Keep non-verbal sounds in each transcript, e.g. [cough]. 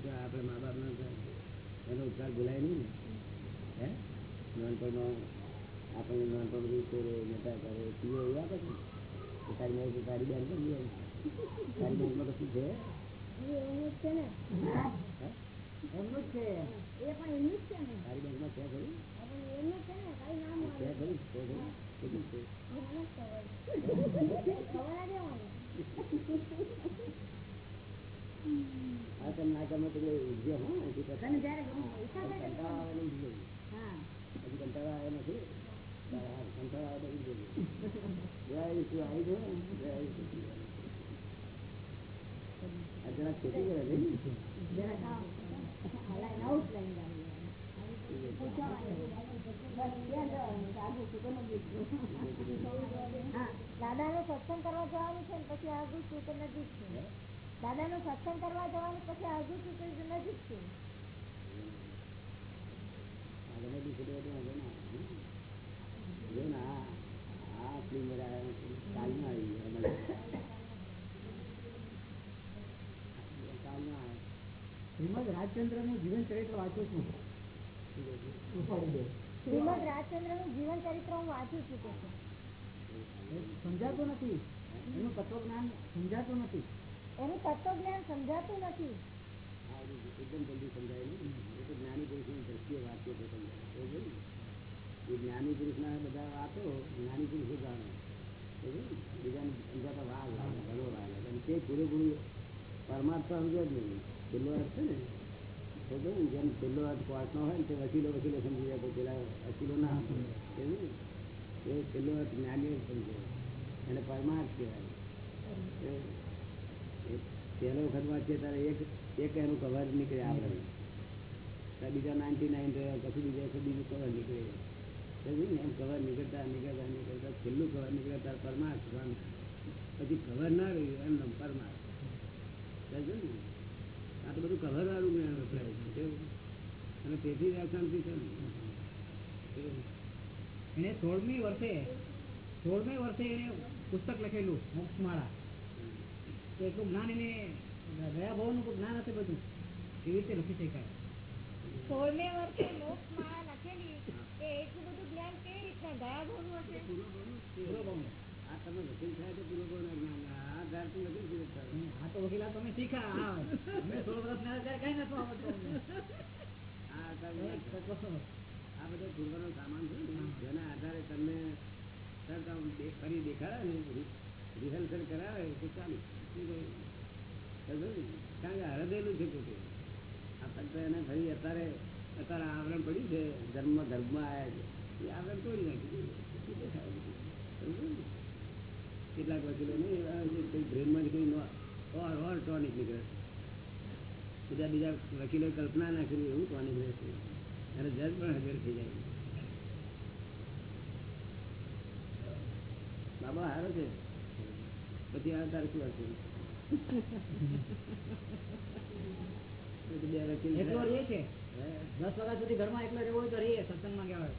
ફરી આપણે મા બાપનો એનો ઉપકાર ભૂલાય નહીં ને. હે? નાનપણમાં આપણને નાનપણ બધું કરે મોટા કરે પીએ એવું આપે છે કે તારી મેં તારી બેન પણ લઈ તારી બેનમાં કશું છે? ને. ને. ખબર ખબર જ મને હા ના ગમે તો ઉજ્જો હો હજી કંટાળો આવે નહીં હજી કંટાળો આવે નથી કંટાળો આવે તો ઉજજો. આવી જો આ જરા ખેતી કરે છે ને? હા દાદાનો સત્સંગ કરવા જવાનું છે પછી આગળ સુગર નજીક છે હે? નું સત્સંગ કરવા જવાનું પછી હજુ સુધી નજીક છે. શ્રીમદ રાજચંદ્રનું જીવન ચરિત્ર વાંચું છું. શ્રીમદ રાજચંદ્રનું જીવન ચરિત્ર હું વાંચું છું સમજાતું નથી. એનું તત્વજ્ઞાન સમજાતું નથી. એનું તત્વજ્ઞાન સમજાતું નથી. એકદમ જલ્દી સમજાય નહીં. એ તો જ્ઞાની પુરુષની દ્રષ્ટિએ વાંચીએ તો સમજાય એ જ્ઞાની પુરુષના બધા વાતો જ્ઞાની પુરુષો જાણે? બીજાને સમજાતા વાર લાગે ઘણો વાર લાગે અને તે પૂરેપૂરું પરમાત્મા સમજો જ નહીં છેલ્લો અર્થ છે ને? સમજો ને જેમ છેલ્લો અર્થ કોર્ટનો હોય ને તે વકીલો વકીલો સમજી જાય તો પેલા વકીલો ના? એ છેલ્લો અર્થ જ્ઞાની જ સમજે. એને પરમાર્થ કહેવાય. પહેલો વખત વાંચીએ ત્યારે એક એક એનું કવર નીકળે આપણે ત્યાં બીજા નાઇન્ટી નાઇન રહ્યા, પછી બીજા બીજું કવર નીકળે. સમજી એમ કવર નીકળતા નીકળતા નીકળતા, છેલ્લું કવર નીકળે ત્યારે પરમાર્થ પછી કવર ના રહ્યું, એમ પરમાર્થ. સમજ્યું ને? આ તો બધું કવર વાળું જ્ઞાન વપરાય છે? અને તેથી અશાંતિ છે એને સોળમી વર્ષે સોળમી વર્ષે એને પુસ્તક લખેલું, મોક્ષમાળા. તો એટલું જ્ઞાન એને ગયા ભાવનું જ્ઞાન હશે બધું. કેવી રીતે લખી શકાય. સોળમે વર્ષે મોક્ષ લખેલી એ એટલું બધું જ્ઞાન કેવી રીતના ગયા ભરવું હશે? પૂરો ભાવનું છે. પૂરો ભાવનું. આ તમે વકીલ થાય તો પૂરો ભાવના જ્ઞાન. આ વકીલ તો વકીલા તમે શીખા હા. અમે સોળ વર્ષ ના ત્યારે કઈ નતું આવડતું આ બધો પૂર્વનો સામાન છે ને જેના આધારે તમને સર ફરી દેખાડે ને રિહર્સલ કરાવે તો ચાલુ? કારણ કે હરદેલું છે પોતે આપણે એને ફરી અત્યારે અત્યારે આવરણ પડ્યું છે ધર્મ ધર્મમાં આવ્યા છે એ આવરણ તોડી નાખ્યું? કેટલાક વકીલો નહીં બ્રેનમાં કોઈ ઓર ઓર ટોનિક નીકળે બીજા બીજા વકીલોએ કલ્પના ના કરી એવું ટોનિક રહેશે અને જજ પણ હાજર થઈ જાય બાબા હારો છે પછી આ તારે શું હશે એકલો રહે છે. દસ વાગ્યા સુધી ઘરમાં એકલો રહેવો હોય તો રહીએ સત્સંગમાં ગયા હોય.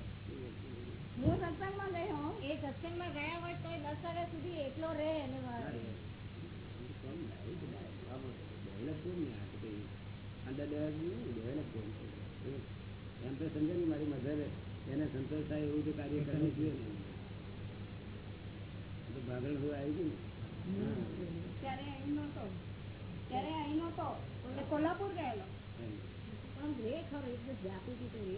હું સત્સંગમાં હોઉં? એ સત્સંગમાં ગયા હોય તો દસ વાગ્યા સુધી એકલો રહે એને એમ તો સમજે ને મારી મધર એને સંતોષ થાય એવું તો કાર્ય કરવું જોઈએ ને. તો ભાગણ જેવું આવી ગયું ને. ત્યારે અહીં નહોતો. ત્યારે અહીં નહોતો. એટલે કોલ્હાપુર ગયેલો. પણ રે ખરો એટલે દિવસ જાતી રે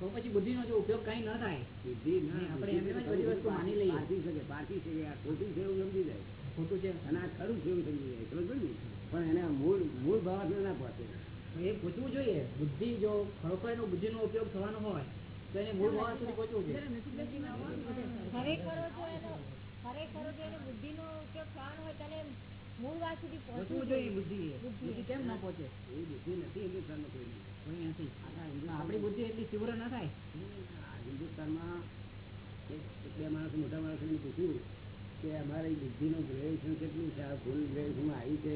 તો પછી બુદ્ધિનો જો ઉપયોગ કઈ ન થાય. બુદ્ધિ આપણે એમ બધી વસ્તુ માની લઈએ. પારખી શકે પારખી છે આ ખોટું છે એવું સમજી જાય. ખોટું છે. અને આ ખરું છે એવું સમજી જાય સમજ ને? પણ એને મૂળ મૂળ ભાવ ના પહોંચે એ પૂછવું જોઈએ. બુદ્ધિ જો ખરોખર એનો બુદ્ધિનો ઉપયોગ થવાનો હોય તો એને મૂળ ભાવ સુધી પહોંચવું જોઈએ. ખરેખર જો એનો ખરેખર જો એનો બુદ્ધિનો ઉપયોગ થવાનો હોય તેને મૂળ વાત સુધી પહોંચવું પહોંચવું જોઈએ બુદ્ધિ બુદ્ધિ. બુદ્ધિ કેમ ના પહોંચે? એવી બુદ્ધિ નથી હિન્દુસ્તાનમાં કોઈ કોઈ નથી. આપણી બુદ્ધિ એટલી તીવ્ર ના થાય? હિન્દુસ્તાનમાં બે માણસ મોટા માણસોને પૂછ્યું કે અમારી બુદ્ધિનો ગ્રેજ્યુએશન કેટલું છે? આ ફૂલ ગ્રેજ્યુએશનમાં આવી છે?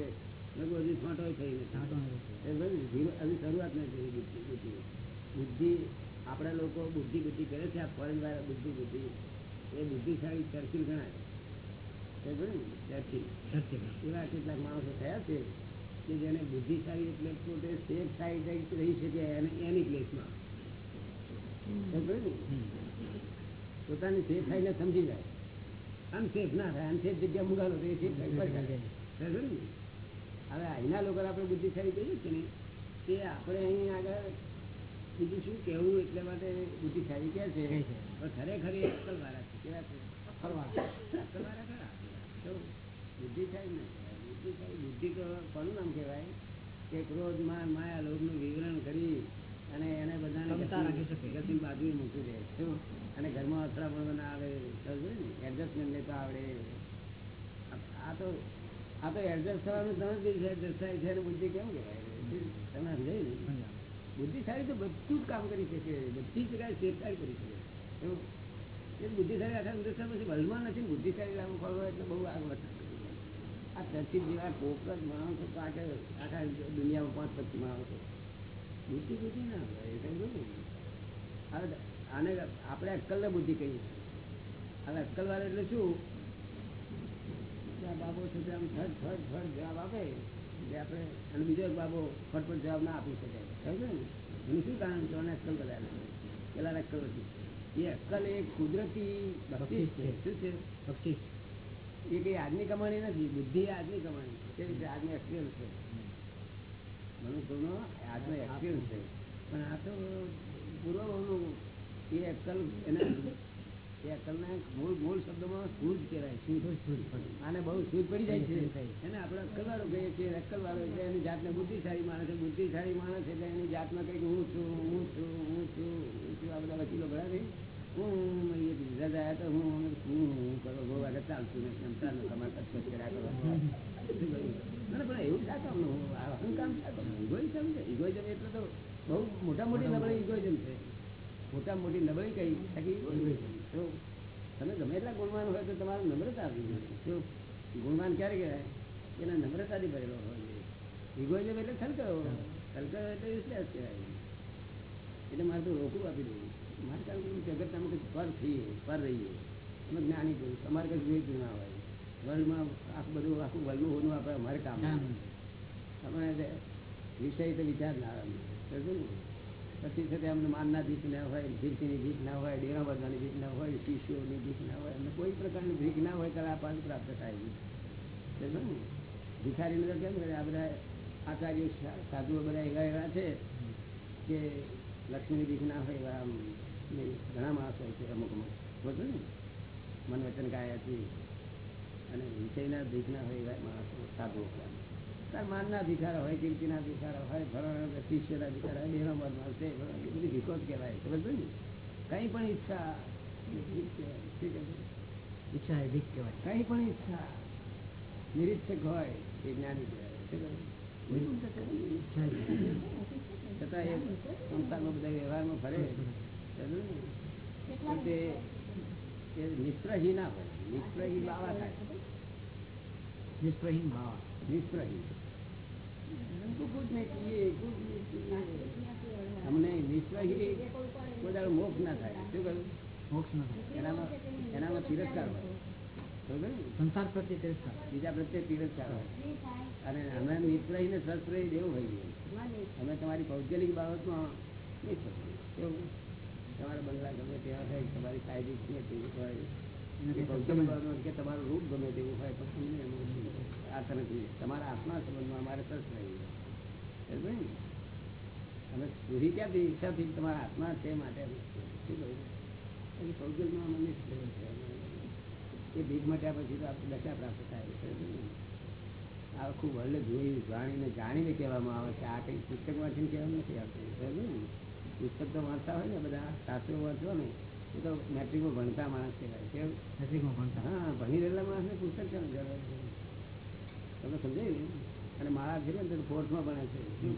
મેં હજી છોટો થઈ હજી શરૂઆત નથી બુદ્ધિ બુદ્ધિ. બુદ્ધિ આપણા લોકો બુદ્ધિ બુદ્ધિ કરે છે આ ફોરેન વાળા બુદ્ધિ બુદ્ધિ. એ બુદ્ધિશાળી ચર્ચિલ ગણાય. એવા કેટલાક માણસો થયા છે કે જેને બુદ્ધિશાળી એટલે પોતે સેફ સાઈડ રહી શકે એની પ્લેસમાં પોતાની સેફ સાઈડ સમજી જાય. અનસેફ ના થાય અનસેફ જગ્યા મુગાડો તો એ સેફ સાઈડ? હવે અહીંના લોકો આપણે બુદ્ધિશાળી કહીએ છીએ ને કે આપણે અહીં આગળ બીજું શું કહેવું એટલે માટે બુદ્ધિશાળી કહે છે. પણ ખરેખર એ અક્કલ વાળા છે. અક્કલવાળા અક્કલવાળા ખરા તો બુદ્ધિશાળી બુદ્ધિશાળી બુદ્ધિ કોનું નામ કહેવાય કે ક્રોધ માન માયા લોભનું વિવરણ કરી અને એને બધાને મૂકી દે ઘરમાં અથડામણ ના આવે એડજસ્ટમેન્ટ લેતા આવડે. આ- તો આ તો એડજસ્ટ થવાનું તમે જ એડજસ્ટ થાય છે બુદ્ધિ કેમ કહેવાય? તમે સમજાય ને? બુદ્ધિશાળી તો બધું જ કામ કરી શકે બધી જગ્યાએ શેરશાળી કરી શકે એવું. બુદ્ધિશાળી રાખે હિન્દુસ્તાન પછી વર્લ્ડમાં નથી? બુદ્ધિશાળી લાગુ પડવો એટલે બહુ આગળ આ ચર્ચિત જેવા કોક જ માણસો આખા આખા દુનિયામાં પાંચ પચીસ માણસો. બુદ્ધિ બુદ્ધિ ના એ સમજો હવે આને આપણે અક્કલને બુદ્ધિ કહીએ. હવે અક્કલ વાળા એટલે શું? બાબો છે આમ ફટ ફટ ફટ જવાબ આપે એટલે આપણે, અને બીજો એક બાબો ફટફટ જવાબ ના આપી શકે સમજો ને? એનું શું કારણ કે અક્કલ કદાચ. પેલા અક્કલ હતી એ અક્કલ એ કુદરતી બક્ષિસ છે. શું છે? બક્ષિસ એ કઈ આજની કમાણી નથી બુદ્ધિ એ આજની કમાણી છે. રીતે આજનો એક્સપિરિયન્સ છે? મનુષ્યનો આજનો એક્સપિરિયન્સ છે. પણ આ તો પૂર્વનું એ અક્કલ એના એ અક્કલને મૂળ મૂળ શબ્દમાં સૂઝ કહેવાય સૂઝ. આને બહુ સૂઝ પડી જાય છે. એને આપણે અક્કલવાળો કહીએ છીએ અક્કલવાળો એટલે એની જાતને બુદ્ધિશાળી માણસ છે. બુદ્ધિશાળી માણસ એટલે એની જાતમાં કંઈક હું છું હું છું હું છું હું છું. આ બધા વકીલો ભરા નહીં હું એ બીજા જાય તો હું હું હું કરો. બહુ આગળ ચાલતું નથી એમ ચાલો તમારે કચ્છ કર્યા કરો. પણ એવું શા શા? ઇગોઇઝમ છે. ઇગોઇઝમ એટલે તો બહુ મોટા મોટી નબળી ઇગોઇઝમ છે. મોટા મોટી નબળી કઈ? ઇગોઇઝમ તો તમે ગમે એટલા ગુણવાન હોય તો તમારું નમ્રતા આપી જોઈએ. શું? ગુણવાન ક્યારે કહેવાય? એના નમ્રતાથી ભરેલો હોય ઇગોઇઝમ એટલે ખલકરો ખલકરો એટલે useless કહેવાય. એટલે મારે તો રોકવું આપી દઉં મારે કારણ કે જગત અમે કંઈક પર થઈએ પર રહીએ અમે જ્ઞાની પુરુષ તમારે કંઈક જોઈતું ના હોય. વર્લ્ડમાં આખું બધું આખું વર્લ્ડનું હોનું આપણે અમારે કામ તમે અમે વિષય તો વિચાર ના આવે? પછી છે એમને માનના ભીખ ના હોય, ભીખની ભીખ ના હોય ડેરા બધાની ભીખ ના હોય, શિષ્યોની ભીખ ના હોય અને કોઈ પ્રકારની ભીખ ના હોય, ત્યારે આ પાન પ્રાપ્ત થાય છે. ભિખારી તો કેમ કરે? આ બધા આચાર્યો સાધુઓ બધા એવા એવા છે કે લક્ષ્મીની ભીખ ના હોય એવા ઘણા માણસ હોય છે અમુક અમુક. બરોબર ને? મન વચન ગાયાથી અને વિષયના ભીખ ના હોય એવા માણસો, સાધુઓ તાર માનના ભિખારા હોય કીર્તિના ભિખારા હોય ફલાણા શિષ્યના ભિખારા હોય ડેરા બાંધવા છે બધી ભીખો જ કહેવાય સમજ ને કંઈ પણ ઈચ્છા ભીખ કહેવાય. શું કહેવાય? ઈચ્છા એ ભીખ કહેવાય કંઈ પણ ઈચ્છા નિરીક્ષક હોય એ જ્ઞાની કહેવાય શું કહેવાય? ઈચ્છા એ ભીખ. છતાં એ સંસારમાં બધા વ્યવહારમાં ફરે સમજો ને? તે નિષ્પ્રહી ના હોય નિષ્પ્રહી બાવા થાય નિષ્પ્રહીન બાવા નિષ્પ્રહી અમને વિશ્વાસી મોક્ષ ના થાય. શું કહ્યું? મોક્ષ ના થાય. એનામાં તિરસ્કાર સંસાર પ્રત્યે તિરસ્કાર. બીજા પ્રત્યે તિરસ્કાર અને અમે નિશ્રહી ને સત્રહી એવું થઈ ગયું અમે તમારી ભૌગોલિક બાબતમાં નહીં થતું તમારા બંગલા ગમે તેવા થાય તમારી કાયદી ગમે તેવી હોય. કે તમારું રૂપ ગમે તેવું હોય પણ આ તરફ તમારા આત્મા સંબંધમાં અમારે સરસ રહ્યું ને? અમે સુધી ક્યાંથી ઈચ્છાથી તમારા આત્મા છે માટે? શું કહ્યું? અમે નિષ્પ્રહી એ ભીખ મટ્યા પછી તો આપણે દશા પ્રાપ્ત થાય છે આખું વર્લ્ડ જોઈ જાણીને જાણીને કહેવામાં આવે છે. આ કંઈ પુસ્તક વાંચીને કહેવાનું નથી આવતું પુસ્તક તો વાંચતા હોય ને બધા શાસ્ત્રો વાંચો ને એ તો મેટ્રિકમાં ભણતા માણસ કહેવાય કેવું મેટ્રિકમાં ભણતા. હા ભણી રહેલા માણસને પુસ્તક કેમ જરૂર છે? તમે સમજાયું? અને મારા છે ને તો ભણે છે શું.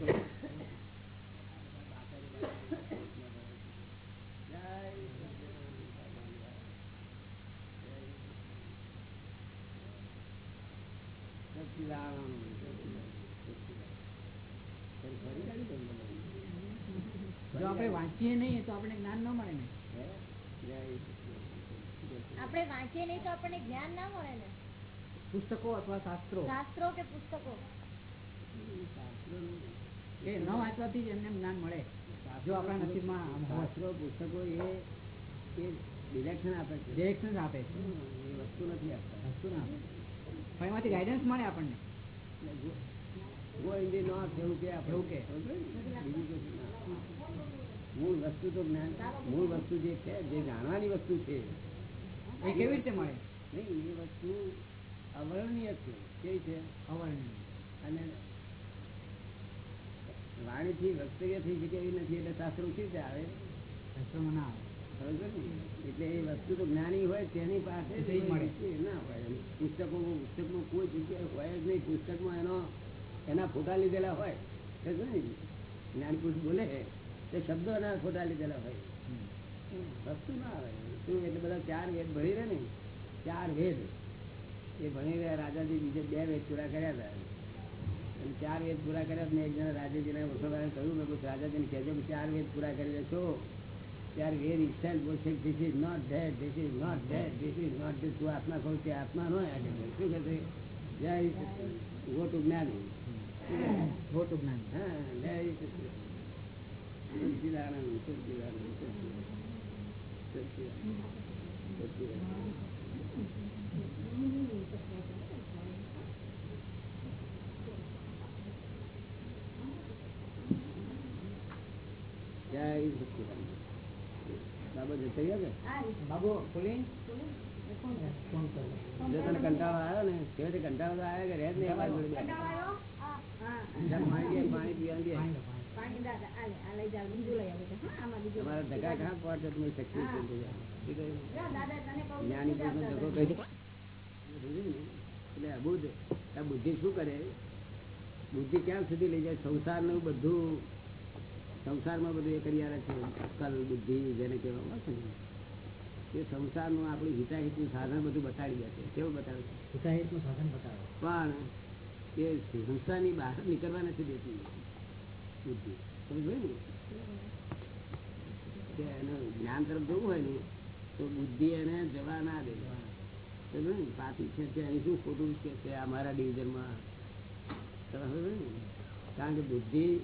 જો આપણે વાંચીએ નહીં તો આપણે જ્ઞાન ન મળે ને. આપણે વાંચીએ નહીં તો આપણને જ્ઞાન ના મળે ને પુસ્તકો અથવા શાસ્ત્રો શાસ્ત્રો કે પુસ્તકો એ ન વાંચવાથી જ એમને જ્ઞાન મળે. જો આપણા નસીબમાં શાસ્ત્રો પુસ્તકો એ ડિરેક્શન આપે છે. ડિરેક્શન આપે છે. એ વસ્તુ નથી આપતા. વસ્તુ ના આપે. પણ એમાંથી ગાઈડન્સ મળે આપણને. ગો એવું કે આપણે. એવું કે. મૂળ વસ્તુ તો જ્ઞાન મૂળ વસ્તુ જે છે જે જાણવાની વસ્તુ છે. એ કેવી રીતે મળે? નહીં એ વસ્તુ અવર્ણનીય છે. કેવી છે? અવર્ણનીય. અને વાણીથી વક્તવ્ય થઈ શકે એવી નથી એટલે શાસ્ત્ર કેવી રીતે આવે? શાસ્ત્રોમાં ના આવે. એટલે એ વસ્તુ તો જ્ઞાની હોય તેની પાસે ના હોય. પુસ્તકો પુસ્તકમાં કોઈ જગ્યાએ હોય જ નહીં. પુસ્તકમાં એનો એના ફોટા લીધેલા હોય. સમજો ને? જ્ઞાની પુરુષ બોલે તે શબ્દો એના ફોટા લીધેલા હોય. વસ્તુ ના આવે. શું એટલે બધા ચાર વેદ ભણી રહે ને? ચાર વેદ. એ ભણી રહ્યા રાજાજી બીજે બે વેદ પૂરા કર્યા હતા. ચાર વેદ પૂરા કર્યા મેં એક જણા રાજાજીને વસવાને કહ્યું મેં કીધું રાજાજીને કહેજો ચાર વેદ પૂરા કરી છો ત્યારે વેદ ઇસ્ટાઇલ બોલશે this is not that this is not that this is not this તું આત્મા કહું તે આત્મા નો આગળ શું કહે જય ગોટું જ્ઞાની જ્ઞાન. હા જય જય સચ્ચિદાનંદ બાબા જતા રહ્યા કે આ રીતે. બાબુ બોલી ફોન કર. ફોન કરો જો તને કંટાળો આવ્યો ને છેવટે કંટાળો તો આવ્યો કે રહે જ નહીં અમારી જોડે બેઠો. કંટાળો આવ્યો? હા, હા. ચાલ પાણી પીએ, પાણી પીવાનું દે. પાણી લો, પાણી. પાણી દાદા, આ લે, આ લઈ જાઓ, બીજું લઈ આવો બેટા. હા, આમાં બીજું તમારા લઈ ધક્કા આવો. ખાં પડશે તમે શક્તિ થઈ જાય. શું કહ્યું? જા, દાદા, તને કહું છું, જ્ઞાની જા, પુરુષનો દાદા. ધક્કો કહી સમજ્યું ને? એટલે અબુધ આ બુદ્ધિ શું કરે બુદ્ધિ ક્યાં સુધી લઈ જાય સંસારનું બધું સંસારમાં બધું એ કરી આવે છે. કલ બુદ્ધિ જેને કહેવામાં આવે છે એ સંસારનું આપણું હિતાહિતનું સાધન બધું બતાડી દે છે કેવું બતાવે છે? હિતાહિતનું સાધન બતાવે. પણ એ સંસારની બહાર નીકળવા નથી દેતી. બુદ્ધિ. સમજ ને? એને જ્ઞાન તરફ જવું હોય ને તો બુદ્ધિ એને જવા ના દે. સમજો ને? પાછી છે કે અહીં શું ખોટું છે કે આ મારા ડિવિઝનમાં? કારણ કે બુદ્ધિ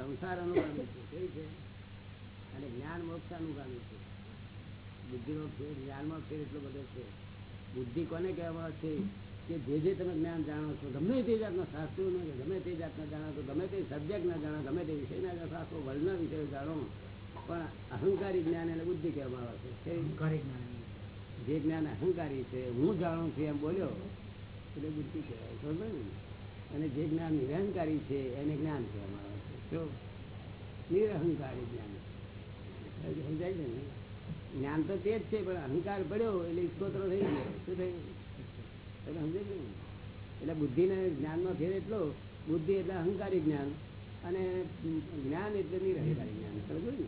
સંસાર અનુગામી છે કેવી છે? અને જ્ઞાન મોક્ષ અનુગામી છે. બુદ્ધિનો ફેર જ્ઞાનમાં ફેર એટલો બધો છે. બુદ્ધિ કોને કહેવામાં છે કે જે જે તમે જ્ઞાન જાણો છો ગમે તે જાતના શાસ્ત્રો ગમે તે જાતના જાણો છો ગમે તે સબ્જેક્ટ ના જાણો ગમે તે વિષયના શાસ્ત્રો વર્ણના વિષયો જાણો પણ અહંકારી જ્ઞાન એને બુદ્ધિ કહેવામાં આવે છે. અહંકારી જ્ઞાન જે જ્ઞાન અહંકારી છે હું જાણું છું એમ બોલ્યો એટલે બુદ્ધિ કહેવાય ખબર ને અને જે જ્ઞાન નિરહંકારી છે એને જ્ઞાન કહેવામાં આવે નિરહંકારી જ્ઞાન. સમજાય છે ને? જ્ઞાન તો તે જ છે, પણ અહંકાર પડ્યો એટલે સ્તોત્ર થઈ ગયો. શું થયું? એટલે સમજાય છે ને? એટલે બુદ્ધિને જ્ઞાનમાં ફેર એટલો, બુદ્ધિ એટલે અહંકારી જ્ઞાન અને જ્ઞાન એટલે નિરહંકારી જ્ઞાન. સમજવું ને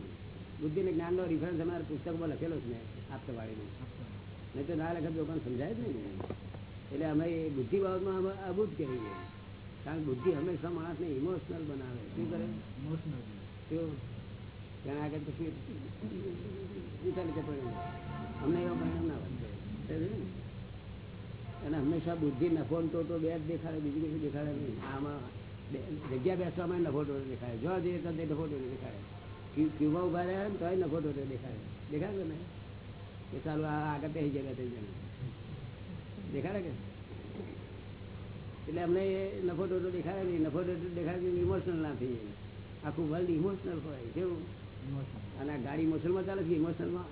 બુદ્ધિ ને? જ્ઞાનનો રિફરન્સ અમારા પુસ્તકમાં લખેલો છે મેં આપતવાળીનું. નહીં તો ના લખે તો લોકોને સમજાય જ નહીં ને. એટલે અમે બુદ્ધિ બાબતમાં અમે અબૂત કહીએ. કારણ બુદ્ધિ હંમેશા માણસને ઇમોશનલ બનાવે. શું કરે? ઇમોશનલ આગળ પછી વિચાર કે પડે. અમને એવા પરિણામ ના વધે અને હંમેશા બુદ્ધિ નફો તો બે જ દેખાડે બીજું કશું દેખાડે નહીં. આમાં જગ્યા બેસવામાં નફો ટોટો દેખાડે. જો જઈએ તો તે નફો ટોટો દેખાડે. ક્યુ- ક્યુમાં ઊભા રહ્યા ને તોય નફો ટોટો દેખાડે. દેખાડે ને? કે ચાલો આ આગળ થઈ જગ્યા થઈ જાય. દેખાડે કે? એટલે અમને એ નફો ટોટો દેખાય નહીં. નફો ટોટો દેખાય ઇમોશનલ ના થઈ જાય. આખું વર્લ્ડ ઇમોશનલ હોય કેવું? અને આ ગાડી મોશનમાં ચાલે છે ઇમોશનલમાં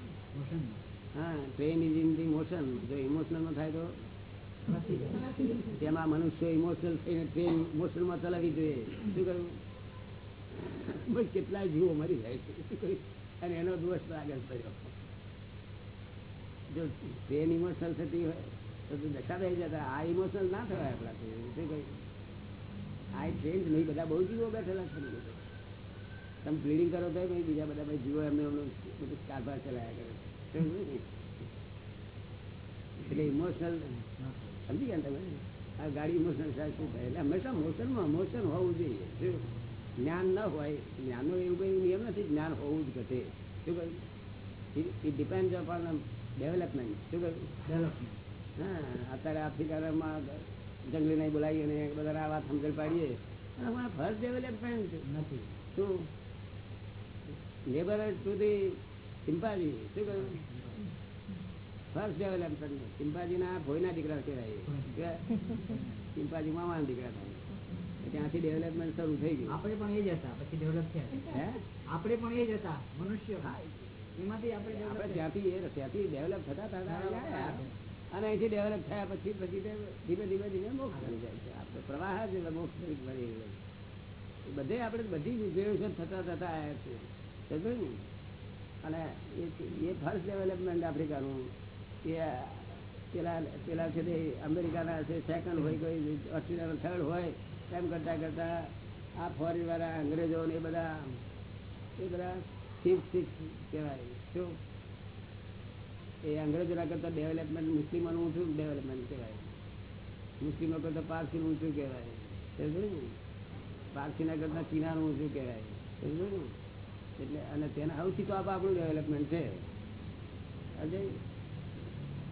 હા train is in the motion જો ઇમોશનલમાં થાય તો? તેમાં મનુષ્ય ઇમોશનલ થઈને ટ્રેન મોશનમાં ચલાવી જોઈએ. શું કહ્યું બસ કેટલાય જીવો મરી જાય છે. અને એનો દોષ આગળ થયો જો ટ્રેન ઇમોશનલ થતી હોય ઇમોશનલ સમજી ગયા તમે? આ ગાડી ઇમોશનલ સાહેબ શું થાય મોશનમાં મોશન હોવું જોઈએ. જ્ઞાન ન હોય, જ્ઞાનનો એવું કઈ નિયમ નથી, જ્ઞાન હોવું જ ઘટે. શું કહ્યું? ઇટ ડિપેન્ડ ઓન ડેવલપમેન્ટ શું કહ્યું? ડેવલપમેન્ટ અત્યારે આફ્રિકામાં જંગલી નહીં બોલાવીએ અને બધા આ વાત સમજણ પાડીએ. અમારા ફર્સ્ટ ડેવલપમેન્ટ નથી. શું? લેબર સુધી ચિંપાજી શું કહ્યું? ફર્સ્ટ ડેવલપમેન્ટ ચિંપાજીના ભોયના દીકરા કહેવાય. ચિંપાજી મામાના દીકરા થાય. ત્યાંથી ડેવલપમેન્ટ શરૂ થઈ ગયું. આપણે પણ એ જ હતા પછી ડેવલપ થયા. આપણે પણ એ જ હતા મનુષ્ય. એમાંથી આપણે ત્યાંથી એ ત્યાંથી ડેવલપ થતા આવ્યા. અને અહીંથી ડેવલપ થયા પછી પછી ધીમે ધીમે ધીમે મોક્ષ બની જાય છે. આપણે પ્રવાહ જ મોક્ષ તરીકે બની રહ્યો છે. બધે આપણે બધી રિઝર્વેશન થતા થતા આવ્યા છે સમજો ને? અને એ ફર્સ્ટ ડેવલપમેન્ટ આફ્રિકાનું, એ પેલા પેલા છે તે અમેરિકાના છે સેકન્ડ હોય કોઈ ઓસ્ટ્રેલિયાનો થર્ડ હોય, એમ કરતાં કરતાં આ ફોરેનવાળા અંગ્રેજો ને એ બધા એ બધા સિક્સ સિક્સ કહેવાય. શું? એ અંગ્રેજોના કરતા ડેવલપમેન્ટ મુસ્લિમોનું ઊંચું ડેવલપમેન્ટ કહેવાય. મુસ્લિમો કરતા પારસીનું ઊંચું કહેવાય. ને? પારસીના કરતા ચીનાનું ઊંચું કહેવાય. ને? એટલે અને તેના સૌથી તો આપણું ડેવલપમેન્ટ છે. Ajay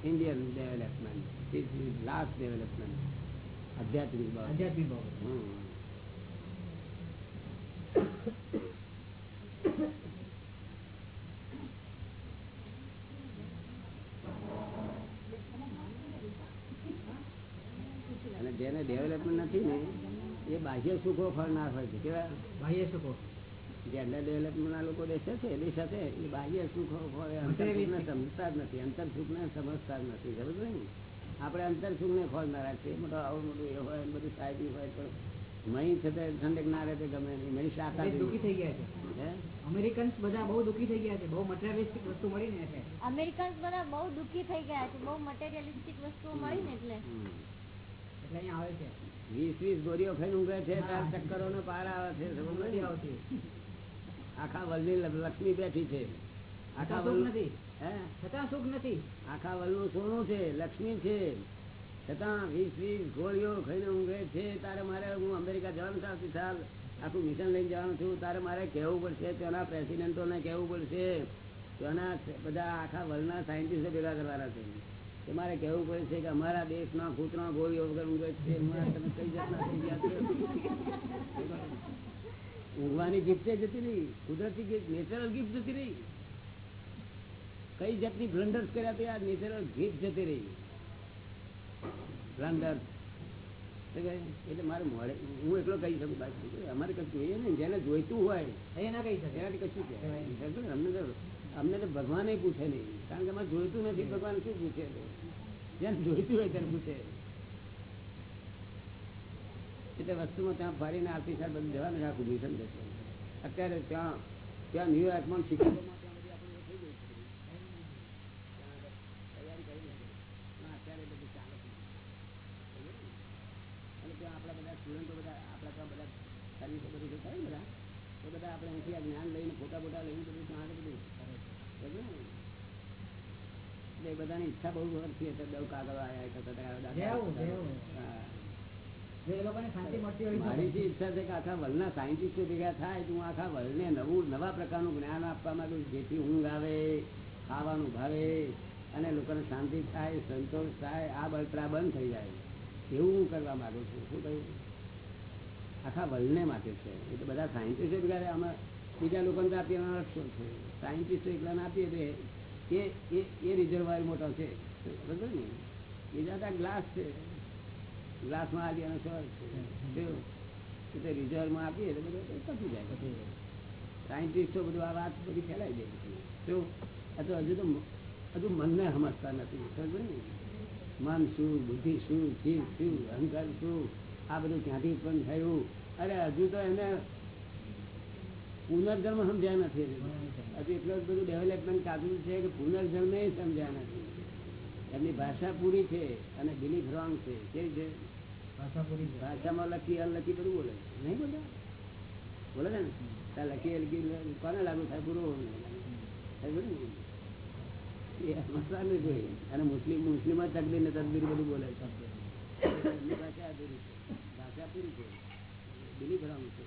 Indian development last development આધ્યાત્મિક બાબત. આધ્યાત્મિક બાબત. હમ. અને જેને ડેવલપમેન્ટ નથી ને એ બાહ્ય સુખો ફળનાર હોય છે. કેવા? બાહ્ય સુખો. જેન્ડર ડેવલપમેન્ટ ના લોકો દેશે છે એ સાથે એ બાહ્ય સુખો ફળ અંતર સમજતા જ નથી અંતર સુખને સમજતા જ નથી સમજ ને? આપણે અંતર સુખને ના રાખીએ મોટો આવું મોટું એ હોય બધું સાહેબ હોય પણ મહી છે તે ઠંડક ના રહે તે ગમે નહીં મહી શાખા દુઃખી થઈ ગયા છે. અમેરિકન્સ બધા બહુ દુઃખી થઈ ગયા છે બહુ મટીરિયલિસ્ટિક વસ્તુ મળી ને એટલે. અમેરિકન્સ બધા બહુ દુઃખી થઈ ગયા છે બહુ મટીરિયલિસ્ટિક વસ્તુઓ મળી ને એટલે. એટલે અહીંયા આવે છે. વીસ વીસ ગોળીઓ ખાઈને ઊંઘે છે ચક્કરો નો પાર આવે છે સમજ નથી આવતી. આખા વલ્લી લક્ષ્મી બેઠી છે. આખા વલ નથી. હે? છતાં સુખ નથી. આખા વલનું સોનું છે લક્ષ્મી છે. છતાં વીસ વીસ ગોળીઓ ખાઈને ઊંઘે છે તારે મારે હું અમેરિકા જવાનું છે આવતી સાલ આખું મિશન લઈને જવાનું છું તારે મારે કહેવું પડશે ત્યાંના પ્રેસિડેન્ટોને કહેવું પડશે. ત્યાંના બધા આખા વર્લ્ડના સાયન્ટિસ્ટો ભેગા કરવાના છે. કે મારે કહેવું પડે છે કે અમારા દેશના કૂતરા ગોળીઓ વગર ઊંઘે છે. તમે કઈ જાતના થઈ ગયા છો? ઊંઘવાની ગિફ્ટ જતી રહી. કુદરતી ગિફ્ટ નેચરલ ગિફ્ટ જતી રહી. કઈ જાતની બ્લન્ડર્સ કર્યા તે આ નેચરલ ગિફ્ટ જતી રહી. બ્લન્ડર્સ એટલે મારે મળે હું એકલો કહી શકું બાકી. અમારે કશું જોઈએ ને જેને જોઈતું હોય એ ના કહી શકે. એનાથી કશું કહેવાય? અમને અમને તો ભગવાન પૂછે નહીં. કારણ કે અમારે જોઈતું નથી, ભગવાન શું પૂછે? જેને જોઈતું હોય ત્યારે પૂછે. એટલે વસ્તુમાં ત્યાં ફરીને આવતી સાહેબ, બધું જવાનું રાખવું આખું સમજે અત્યારે ત્યાં ત્યાં ન્યુયોર્કમાં શિકાગોમાં આપણું બધું સ્ટુડન્ટો બધા, આપણા બધા સર્વિસો બધી થાય બધા બધા આપણે અહીંથી જ્ઞાન લઈને ફોટા ફોટા લઈને બધું ત્યાં આગળ બધું સમજ્યો ને? એટલે એ બધાની ઈચ્છા બહુ વર્ષથી હતી બહુ કાગળ આવ્યા મારી જે ઈચ્છા છે કે આખા વર્લ્ડના સાયન્ટિસ્ટો ભેગા થાય તો હું આખા વર્લ્ડને નવું નવા પ્રકારનું જ્ઞાન આપવા માંગુ જેથી ઊંઘ આવે ખાવાનું ભાવે અને લોકોને શાંતિ થાય સંતોષ થાય આ બળતરા બંધ થઈ જાય. એવું હું કરવા માંગુ છું. શું કહ્યું? આખા વલને માટે છે. એટલે બધા સાયન્ટિસ્ટ ભેગા થાય. બીજા લોકોને આપીએ એનો રક્ષો છે? સાયન્ટિસ્ટો એકલાને આપીએ તો એ એ રિઝર્વાયર મોટો છે. બરાબર ને? બીજા ત્યાં ગ્લાસ છે. ગ્લાસમાં આવી અને સર છે. એટલે રિઝર્વમાં આપીએ તો બધું પતી જાય. સાયન્ટિસ્ટો બધું આ વાત બધી ફેલાઈ જાય તો આ તો હજુ તો હજુ મનને સમજતા નથી. સમજો ને? મન શું બુદ્ધિ શું ચીજ શું અહંકાર શું? આ બધું ક્યાંથી ઉત્પન્ન થયું? અરે હજુ તો એને પુનર્જન્મ સમજ્યા નથી હજુ. એટલું જ બધું ડેવલપમેન્ટ કાઢવું છે કે પુનર્જન્મ એ સમજ્યા નથી. એમની ભાષા પૂરી છે અને બિલીફ રોંગ છે. કેવી છે? ભાષા પૂરી ભાષામાં લખી અલખી બધું બોલે. નહીં બોલતા બોલે ને? ત્યાં લખી અલખી કોને લાગુ થાય? પૂરું અને મુસ્લિમ મુસ્લિમ તકદીર ને તકબીર બધું બોલે ભાષા અધૂરી છે. ભાષા પૂરી છે. બિલીફ રોંગ છે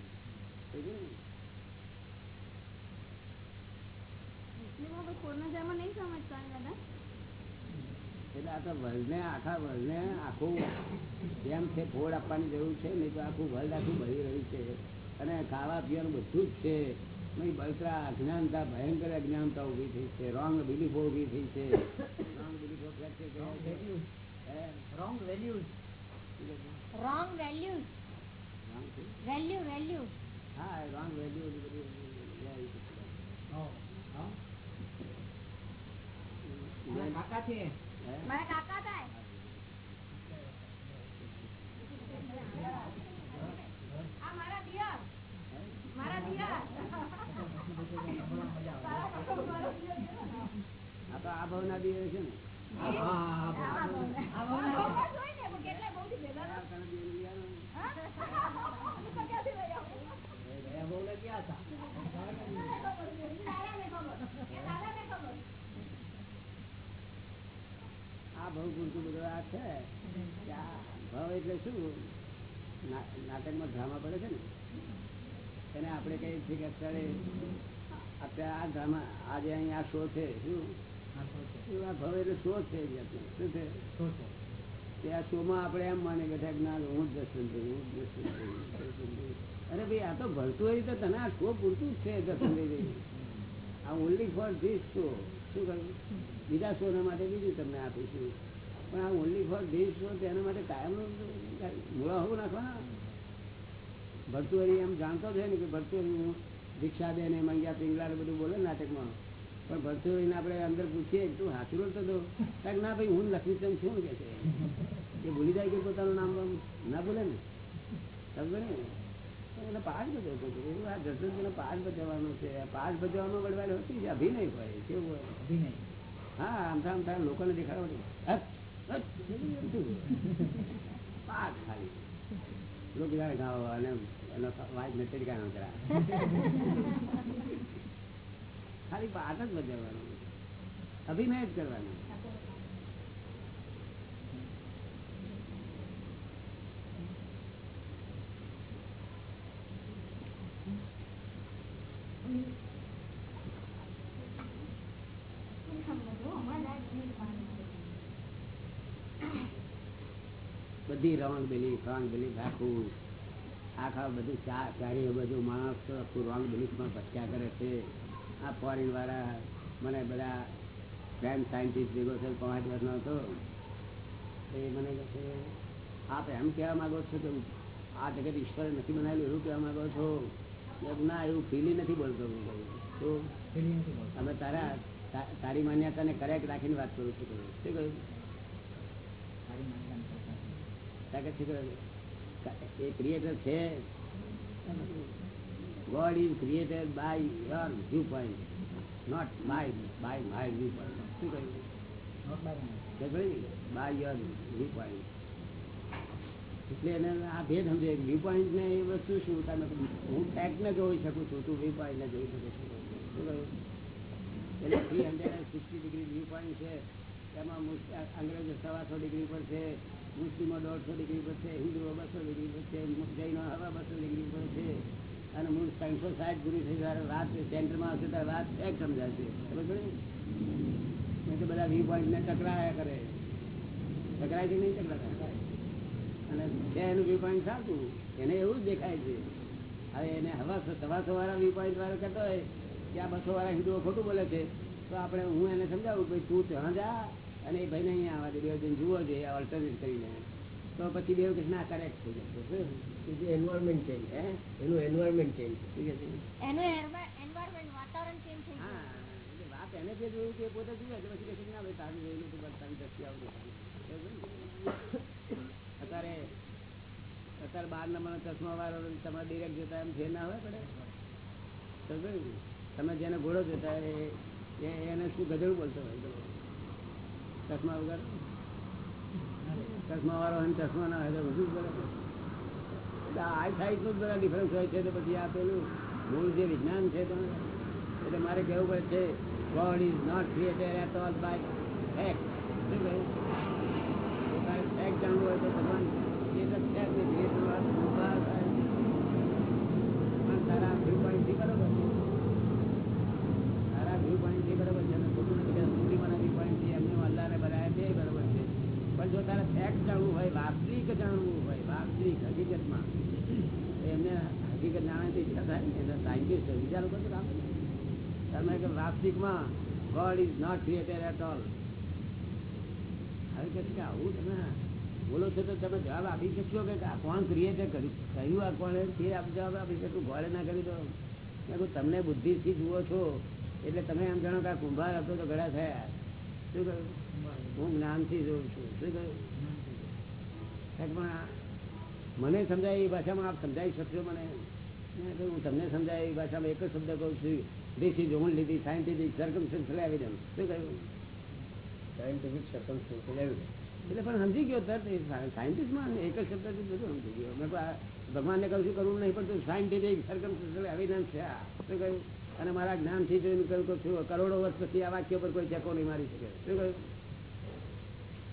સમજ્યું ને? મુસ્લિમો કોઈ પૂર્ણ જન્મ નહીં સમજતા ને દાદા એટલે આ તો વર્લ્ડને આખા વર્લ્ડને આખું એમ છે ફોડ આપવાની જરૂર છે નહીં તો આખું વર્લ્ડ આખું ભરી રહ્યું છે. અને ખાવા પીવાનું બધું જ છે. નહીં બળતરા અજ્ઞાનતા ભયંકર અજ્ઞાનતા ઊભી થઈ છે. રોંગ બિલીફો ઊભી થઈ છે. Wrong બિલીફો wrong values wrong values value value હા રોંગ વેલ્યુ કાકા છે. મારા કાકા થાય આ મારા દિયર. મારા દિયર. આ તો આ ભાવના દિવસ છે ને. હા હા હા આ બહુ જોઈ ને. પણ કેટલાય બહુથી ભેગા આ તને બે રૂપિયાનું. હા? અમે તો ક્યાંથી લઈ આવું? ગયા બહુ ગયા હતા દાદાને ખબર. એ દાદાને ખબર. આ ભાવ પૂરતું બધું આ છે. ભાવ એટલે શું? નાટકમાં ડ્રામા પડે છે ને. એને આપણે કહીએ છીએ કે અત્યારે અત્યારે આ ડ્રામા આજે અહીં આ શો? છે. શું આ ભાવ એટલે શો છે શું છે? તે આ શોમાં આપણે એમ માને કે ના હું જ દર્શન થયું હું જ દર્શન. અરે ભાઈ આ તો ભરતું હોય તો તને આ શો પૂરતું જ છે દર્શન થઈ આ ઓનલી ફોર ધીસ શો શું કહ્યું? બીજા શોના માટે બીજું તમને આપીશું પણ આ ઓનલી ફોર ધીસ શો તેના માટે કાયમ મૂળા હોવું નાખવાના? ભરતુહરી એમ જાણતો છે ને કે ભરતુહરી હું દીક્ષા દે ને મંગ્યા પિંગલા ને બધું બોલે નાટકમાં. પણ ભરતુહરીને આપણે અંદર પૂછીએ, તું હાથું તો કાંઈક ના ભાઈ, હું લક્ષ્મીચંદ છું કે છે? એ ભૂલી જાય કે પોતાનું નામ ના બોલે ને? સમજો ને? એને પાઠ બજાવતો હતો એવું આ જસવંતને પાઠ બજાવવાનો છે. પાઠ બજાવવાનો વડવાડ હોતી છે અભિનય હોય કેવું હોય? અભિનય. હા આમથા આમથા લોકોને દેખાડવા હટ, હટ, એવું બધું. પાઠ ખાલી. લોકો ગાવો અને એનો વાઇફ ને તિરકાનો કરા ખાલી પાઠ જ બજાવવાનો અભિનય જ કરવાનો. બધી રોંગ બિલીફ રોંગ બિલીફ આખું આખા બધું ચારે બધું માણસ આખું રોંગ બિલીફમાં ભટક્યા કરે છે. આ ફોરેન વાળા મને બધા ફ્રેન્ડ સાયન્ટિસ્ટ ભેગો છે પાંચ વર્ષનો હતો. એ મને કહે આપ એમ કહેવા માંગો છો કે આ જગત ઈશ્વરે નથી બનાવેલું એવું કહેવા માગો છો? ના એવું ફીલી નથી બોલતો તો. અમે તારા તારી માન્યતાને કરેક્ટ રાખીને વાત કરું છું. શું કહ્યું? એ ક્રિએટર છે? God is created by your viewpoint not by by my viewpoint શું કહ્યું. બાય યોર વ્યૂ પોઈન્ટ એટલે એને આ ભેદ સમજે. વ્યૂ પોઈન્ટ ને એ વસ્તુ શું? તમે હું ફેક્ટ ને જોઈ શકું છું, તું વ્યૂ પોઈન્ટ ને જોઈ શકું છે. શું કહ્યું? એટલે થ્રી ડિગ્રી વ્યૂ પોઈન્ટ છે. મુસ- અંગ્રેજો સવાસો ડિગ્રી પર છે, મુસ્લિમો દોઢસો ડિગ્રી પર છે, હિન્દુઓ બસો ડિગ્રી પર છે જૈનો હવા બસો ડિગ્રી પર છે. અને હું ત્રણસો સાઠ ગુરુ થઈ ત્યારે વાત સેન્ટરમાં આવશે ત્યારે વાત એક સમજાય છે તો બધા વ્યૂ પોઈન્ટ ને ટકરાયા કરે. ટકરાય કે નહીં ટકરાતા? અને છે એનું વ્યૂ પોઈન્ટ સાચું. એને એવું જ દેખાય છે. હવે એને હવા સવાસો વાળા વ્યૂ પોઈન્ટ વાળો કહેતો હોય કે આ બસો વાળા હિન્દુઓ ખોટું બોલે છે તો આપણે હું એને સમજાવું ભાઈ તું ત્યાં જા અને એ ભાઈને અહીંયા આવવા દે બે જણ જુઓ છે ઓલ્ટરનેટ કરીને. તો પછી બે કે ના કરેક્ટ થઈ જશે એન્વાયરમેન્ટ ચેન્જ હે? એનું એન્વાયરમેન્ટ ચેન્જ ઠીક છે? એનું એન્વાયરમેન્ટ વાતાવરણ ચેન્જ થઈ ગયું. હા વાત એને જે જોયું કે પોતે જુએ એટલે પછી કશું ના ભાઈ તારું જોયેલું તો બસ તારી દ્રષ્ટિ આવડે અત્યારે અત્યારે બાર નંબરનો ચશ્મા વાળો તમારે ડિરેક્ટ જોતા એમ ફેર ના હોય પડે? તમે જેને ઘોડો જોતા એ- એને શું ગધેડું બોલતો હોય. ચશ્મા વગર ચશ્મા વાળો હોય ચશ્મા ના હોય તો બધું જ આઈ સાઈડનું જ બધા ડિફરન્સ હોય છે તો પછી આ પેલું મૂળ જે વિજ્ઞાન છે તમે એટલે મારે કહેવું પડે છે God is not created at all by fact શું કહ્યું પોતાને ફેક્ટ જાણવું હોય તો ભગવાન એ તો છે જ નહીં ક્રિએશન વાળા સંસાર થાય. પણ તારા વ્યૂ પોઈન્ટથી બરોબર છે તારા વ્યૂ પોઈન્ટથી બરોબર છે અને ખોટું નથી કે મુસ્લિમોના વ્યૂ પોઈન્ટથી એમને અલ્લાહને બનાવ્યા તે બરોબર હકીકત જાણવાની ઈચ્છા થાય ને એટલે સાયન્ટિસ્ટ બીજા લોકો તો કામ કરે. તમે કે વાસ્તવિકમાં God is not created at all હવે કે આવું તમે બોલો છો તો તમે જવાબ આપી શકશો કે આ કોણ ક્રિએટર કર્યું કહ્યું આ કોણે તે આપ જવાબ આપી શકું. ગોળે ના કરી દો. મેં તમને બુદ્ધિથી જુઓ છો. એટલે તમે એમ જાણો કે આ કુંભાર હતો તો ઘડા થયા. શું કહ્યું? હું જ્ઞાનથી જોઉં છું. શું કહ્યું? મને સમજાય એ ભાષામાં આપ સમજાવી શકશો મને? હું તમને સમજાય એ ભાષામાં એક જ શબ્દ કહું છું. This only the scientific circumstantial evidence. શું કહ્યું? સાયન્ટિફિક સર્કમસ્ટન્શિયલ એવિડન્સ એટલે પણ સમજી ગયો તરત સાયન્ટિસ્ટમાં એક જ શબ્દથી બધું સમજી ગયો. મેં ભગવાનને કહું છું કરવું નહીં પણ સાયન્ટિફિક સર્કમસ્ટન્શિયલ એવિડન્સ છે. શું કહ્યું? અને મારા જ્ઞાનથી જોઈને કહ્યું કે છું કરોડો વર્ષ પછી આ વાક્ય પર કોઈ ચેકો નહીં મારી શકે. શું કહ્યું?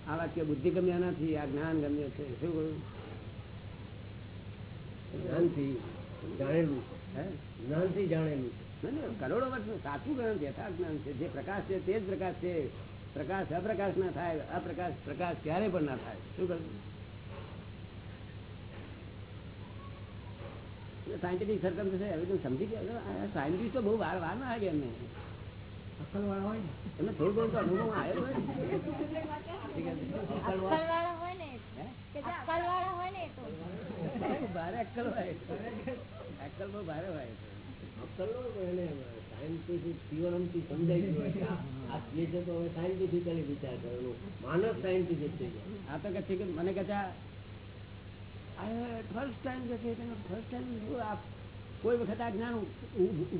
આ વાક્ય બુદ્ધિ ગમ્યા નથી આ જ્ઞાન ગમ્ય છે. શું કહ્યું? જ્ઞાનથી જાણેલું. હે? જ્ઞાનથી જાણેલું. નહીં, કરોડો વર્ષનું સાચું જ્ઞાન યથાર્થ જ્ઞાન છે જે પ્રકાશ છે તે જ પ્રકાશ છે. પ્રકાશ અપ્રકાશ ના થાય અપ્રકાશ પ્રકાશ ક્યારે પણ ના થાય. શું કહ્યું? સાયન્ટિફિક સરકમ છે હવે તો સમજી ગયા સાયન્ટિસ્ટ તો બહુ વાર વાર ના આવે એમને. અક્કલવાળા હોય ને? એમને થોડું થોડું તો અનુભવ આવ્યો હોય ભારે અક્કલ હોય અક્કલ બહુ ભારે હોય. તો તો કોઈ વખત આ જ્ઞાન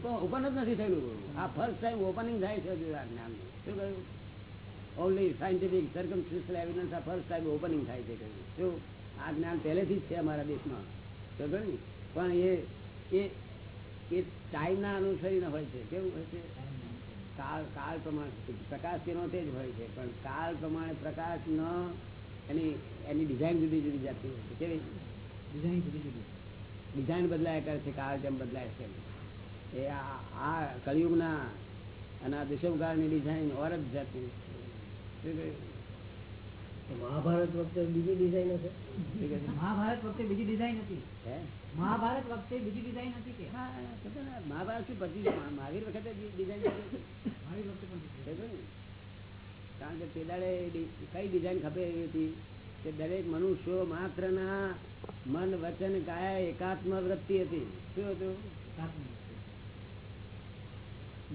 ઓપન જ નથી થયેલું. આ ફર્સ્ટ ટાઈમ ઓપનિંગ થાય છે આ જ્ઞાન. શું કહ્યું? ઓનલી સાયન્ટિફિક સરકમ એવિડન્સ આ ફર્સ્ટ ટાઈમ ઓપનિંગ થાય છે કહ્યું. શું? આ જ્ઞાન પહેલેથી જ છે અમારા દેશમાં. ખબર ને પણ એ એ ટાઈમના અનુસરીને હોય છે કેવું હોય છે કાળ કાળ પ્રમાણે પ્રકાશ તેનો તે જ હોય છે પણ કાળ પ્રમાણે પ્રકાશ ન એની એની ડિઝાઇન જુદી જુદી જતી હોય છે કેવી ડિઝાઇન જુદી જુદી ડિઝાઇન બદલાયા કરે છે કાળ જેમ બદલાય છે એ આ આ કળિયુગના અને આ દુષ્મકાળની ડિઝાઇન ઓર જ હોય છે. શું કહ્યું? તો મહાભારત વખતે બીજી ડિઝાઇન હશે? શું? મહાભારત વખતે બીજી ડિઝાઇન હતી? મહાભારત વખતે બીજી ડિઝાઇન હતી કે? મહાભારત પછી મહા- મહાવીર વખતે ડિઝાઇન મહાવીર વખતે પણ કારણ કે તે દાડે કઈ ડિઝાઇન ખપે એવી હતી? કે દરેક મનુષ્યો માત્રના મન વચન કાયા એકાત્મ વૃત્તિ હતી. શું હતું?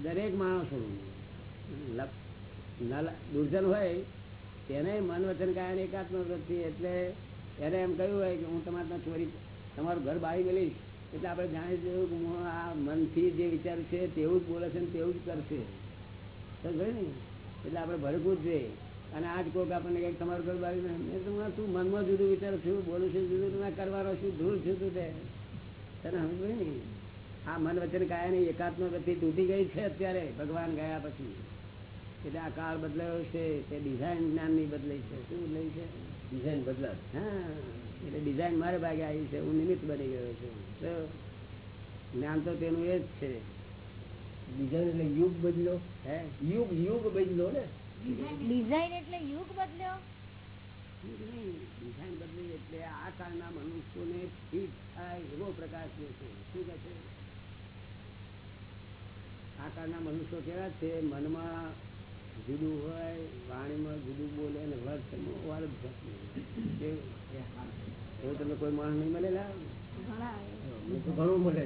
દરેક માણસો દુર્જન હોય તેને મન વચન કાયા એકાત્મ વૃત્તિ એટલે એને એમ કહ્યું હોય કે હું તમારા ચોરી તમારું ઘર બાળી ગયેલીશ એટલે આપણે જાણી જવું કે હું આ મનથી જે વિચાર છે તેવું જ બોલે છે ને તેવું જ કરશે. સમજાય ને? એટલે આપણે ભરપૂર જોઈએ અને આજ કોઈક આપણને કંઈક તમારું ઘર બાળી મેં મેં તો હું તું મનમાં જુદું વિચાર છું, બોલું છું, જુદું ના કરવાનો છું, ધૂળ છું તું તે. તને સમજ ને? આ મન વચન કાયાની એકાત્મ વૃત્તિ તૂટી ગઈ છે અત્યારે ભગવાન ગયા પછી. એટલે આ કાળ બદલાયો છે તે ડિઝાઇન જ્ઞાનની બદલાઈ છે. શું બદલાઈ છે? ડિઝાઇન બદલાય હા એટલે ડિઝાઇન મારે ભાગે આવી છે હું નિમિત્ત બની ગયો છું. તો જ્ઞાન તો તેનું એ જ છે. ડિઝાઇન એટલે યુગ બદલો? હે? યુગ યુગ બદલો ને? ડિઝાઇન એટલે યુગ બદલ્યો ડિઝાઇન બદલી એટલે આ કાળના મનુષ્યોને ફીટ થાય એવો પ્રકાશ જે છે. શું કહે છે? આ કાળના મનુષ્યો કેવા છે? મનમાં જુદું હોય વાણીમાં જુદું બોલે અને વર્ષમાં વાર જ? એવું તમને કોઈ માણસ નહીં મળેલા? ઘણા મળે